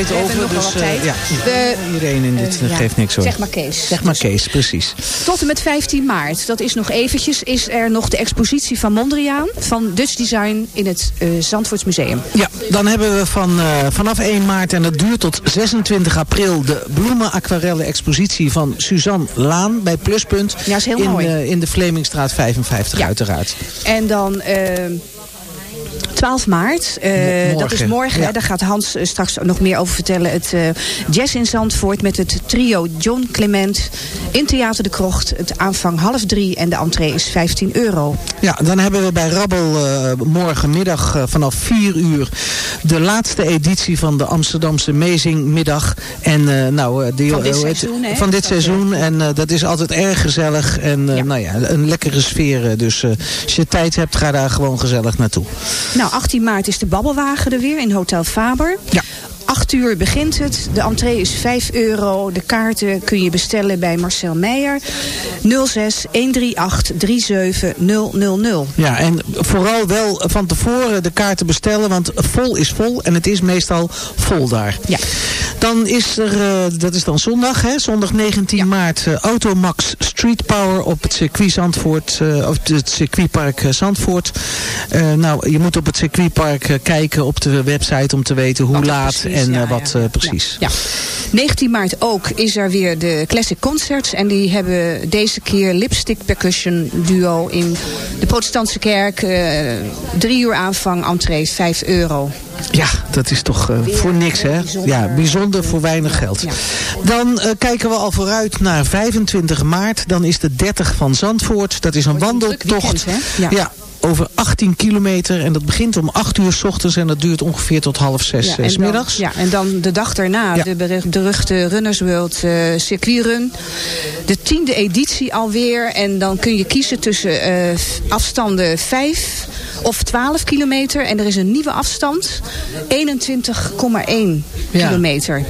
Tijd We hebben over, dus eh, tijd. ja, We- iedereen in dit eh, geeft niks hoor. Zeg maar Kees. Zeg maar Kees, precies. Tot en met 15 maart, dat is nog eventjes, is er nog de expositie van Mondriaan van Dutch Design in het eh Zandvoortsmuseum. Ja, dan hebben we van, eh, vanaf 1 maart en dat duurt tot 26 april de bloemen aquarelle expositie van Suzanne Laan bij Pluspunt. Ja, is heel in, mooi. eh, in de Vlemingstraat 55 uiteraard. En dan eh, 12 maart, eh, dat is morgen, ja. Daar gaat Hans eh, straks nog meer over vertellen. Het eh, Jazz in Zandvoort met het trio John Clement in Theater de Krocht. Het aanvang half drie en de entree is 15 euro. Ja, dan hebben we bij Rabbel morgenmiddag vanaf 4 uur de laatste editie van de Amsterdamse Mezingmiddag. En nou, die, Van dit seizoen? Van dit Dat, seizoen. En dat is altijd erg gezellig. En nou ja, een lekkere sfeer. Dus als je tijd hebt, ga daar gewoon gezellig naartoe. Nou, 18 maart is de babbelwagen er weer in Hotel Faber. Ja. 8 uur begint het. De entree is 5 euro. De kaarten kun je bestellen bij Marcel Meijer. 06 138 37 000. Ja, en vooral wel van tevoren de kaarten bestellen, want vol is vol en het is meestal vol daar. Ja. Dan is er, eh, dat is dan zondag, hè? zondag 19 maart, eh, Automax Street Power op het circuit Zandvoort, eh, of het circuitpark Zandvoort. Nou, je moet op het circuitpark kijken op de website om te weten hoe Wat laat precies, en ja, wat ja. precies. Ja. 19 maart ook is er weer de Classic Concerts. En die hebben deze keer Lipstick Percussion Duo in de protestantse kerk. drie uur aanvang, entree 5 euro. Ja, dat is toch voor niks, hè? Ja, bijzonder voor weinig geld. Dan eh, kijken we al vooruit naar 25 maart. Dan is de 30 van Zandvoort. Dat is een wandeltocht. weekend? Ja. over 18 kilometer. En dat begint om 8 uur s ochtends en dat duurt ongeveer tot half 6 Ja, dan- middags. Ja, en dan de dag daarna Ja. de beru- beruchte Runners World eh circuitrun. De tiende editie alweer. En dan kun je kiezen tussen eh, afstanden 5 of 12 kilometer. En er is een nieuwe afstand. 21,1 Ja. kilometer.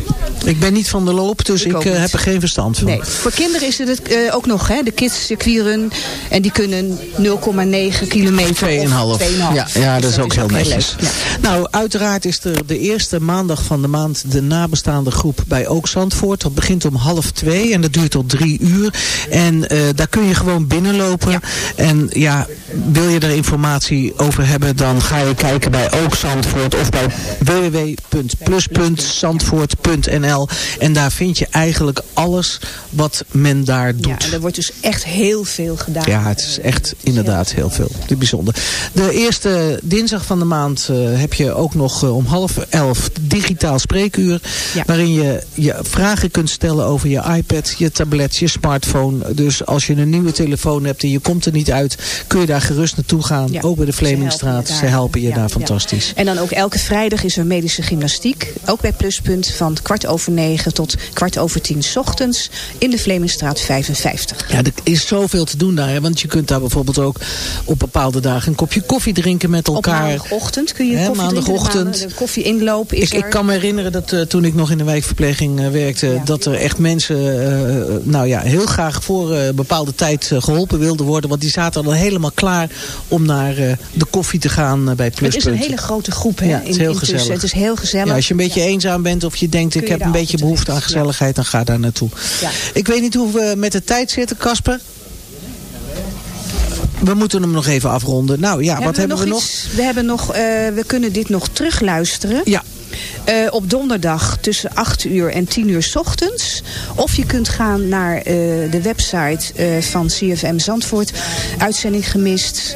Ik ben niet van de loop, dus ik, eh, heb er geen verstand van. Nee, voor kinderen is het eh, ook nog, hè, de kids circuitrun. En die kunnen 0,9 kilometer. 2,5. of 2,5. Ja, ja, dat is ook heel netjes. Ja. Nou, uiteraard is er de eerste maandag van de maand de nabestaande groep bij Ook Zandvoort. Dat begint om half twee en dat duurt tot drie uur. En eh, daar kun je gewoon binnenlopen. En ja, wil je er informatie over hebben, dan ga je kijken bij Ook Zandvoort of bij www.plus.zandvoort.nl. En daar vind je eigenlijk alles wat men daar doet. Ja, en er wordt dus echt heel veel gedaan. Ja, het is echt inderdaad heel veel. Dit is bijzonder. De eerste dinsdag van de maand eh, heb je ook nog eh, om half elf digitaal spreekuur. Waarin je je vragen kunt stellen over je iPad, je tablet, je smartphone. Dus als je een nieuwe telefoon hebt en je komt er niet uit, kun je daar gerust naartoe gaan. ook bij de Vlemingstraat. Ze helpen je daar, ja. fantastisch. En dan ook elke vrijdag is er medische gymnastiek. Ook bij Pluspunt van kwart over negen tot kwart over tien 's ochtends. In de Vlemingstraat 55. Ja, er is zoveel te doen daar. Hè? Want je kunt daar bijvoorbeeld ook op bepaalde dagen een kopje koffie drinken met Op elkaar. maandagochtend kun je koffie maandagochtend. drinken. Koffie inloop is Ik, ik er. kan me herinneren dat eh, toen ik nog in de wijkverpleging eh, werkte... dat er echt mensen eh, nou ja, heel graag voor bepaalde tijd eh, geholpen wilden worden. Want die zaten al helemaal klaar om naar de koffie te gaan eh, bij Het Pluspunt. is een hele grote groep. Hè, Ja, het is heel intussen. gezellig. Het is heel gezellig. Ja, als je een beetje eenzaam bent of je denkt Kun ik je heb een beetje behoefte aan gezelligheid... dan ga daar naartoe. Ja. Ik weet niet hoe we met de tijd zitten, Casper. We moeten hem nog even afronden. Nou ja, wat hebben we nog? iets? We, hebben nog eh, we kunnen dit nog terugluisteren. Ja. Eh, op donderdag tussen 8 uur en 10 uur 's ochtends. Of je kunt gaan naar de website van CFM Zandvoort. Uitzending gemist.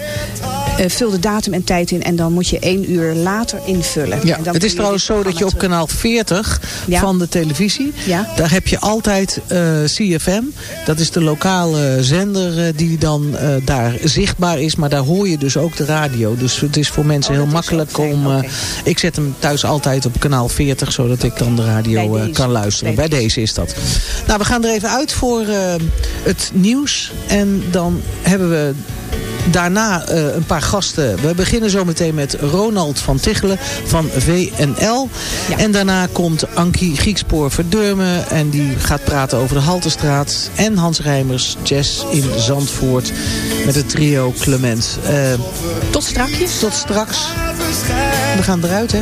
Eh, vul de datum en tijd in en dan moet je één uur later invullen. Ja, het is trouwens dit zo dat je op kanaal 40 Ja. van de televisie, Ja. daar heb je altijd eh, CFM. Dat is de lokale zender eh, die dan daar zichtbaar is. Maar daar hoor je dus ook de radio. Dus het is voor mensen Oh, heel makkelijk om... Ik zet hem thuis altijd op kanaal 40, zodat ik dan de radio deze. kan luisteren. Bij Bij deze is dat. Nou, we gaan er even uit voor het nieuws. En dan hebben we daarna eh, een paar gasten. We beginnen zo meteen met Ronald van Tichelen van VNL. En daarna komt Ankie Griekspoor Verdurmen. En die gaat praten over de Haltestraat. En Hans Rijmers, jazz in Zandvoort. Met het trio Clement. Eh, tot strakjes. Tot straks. We gaan eruit, hè?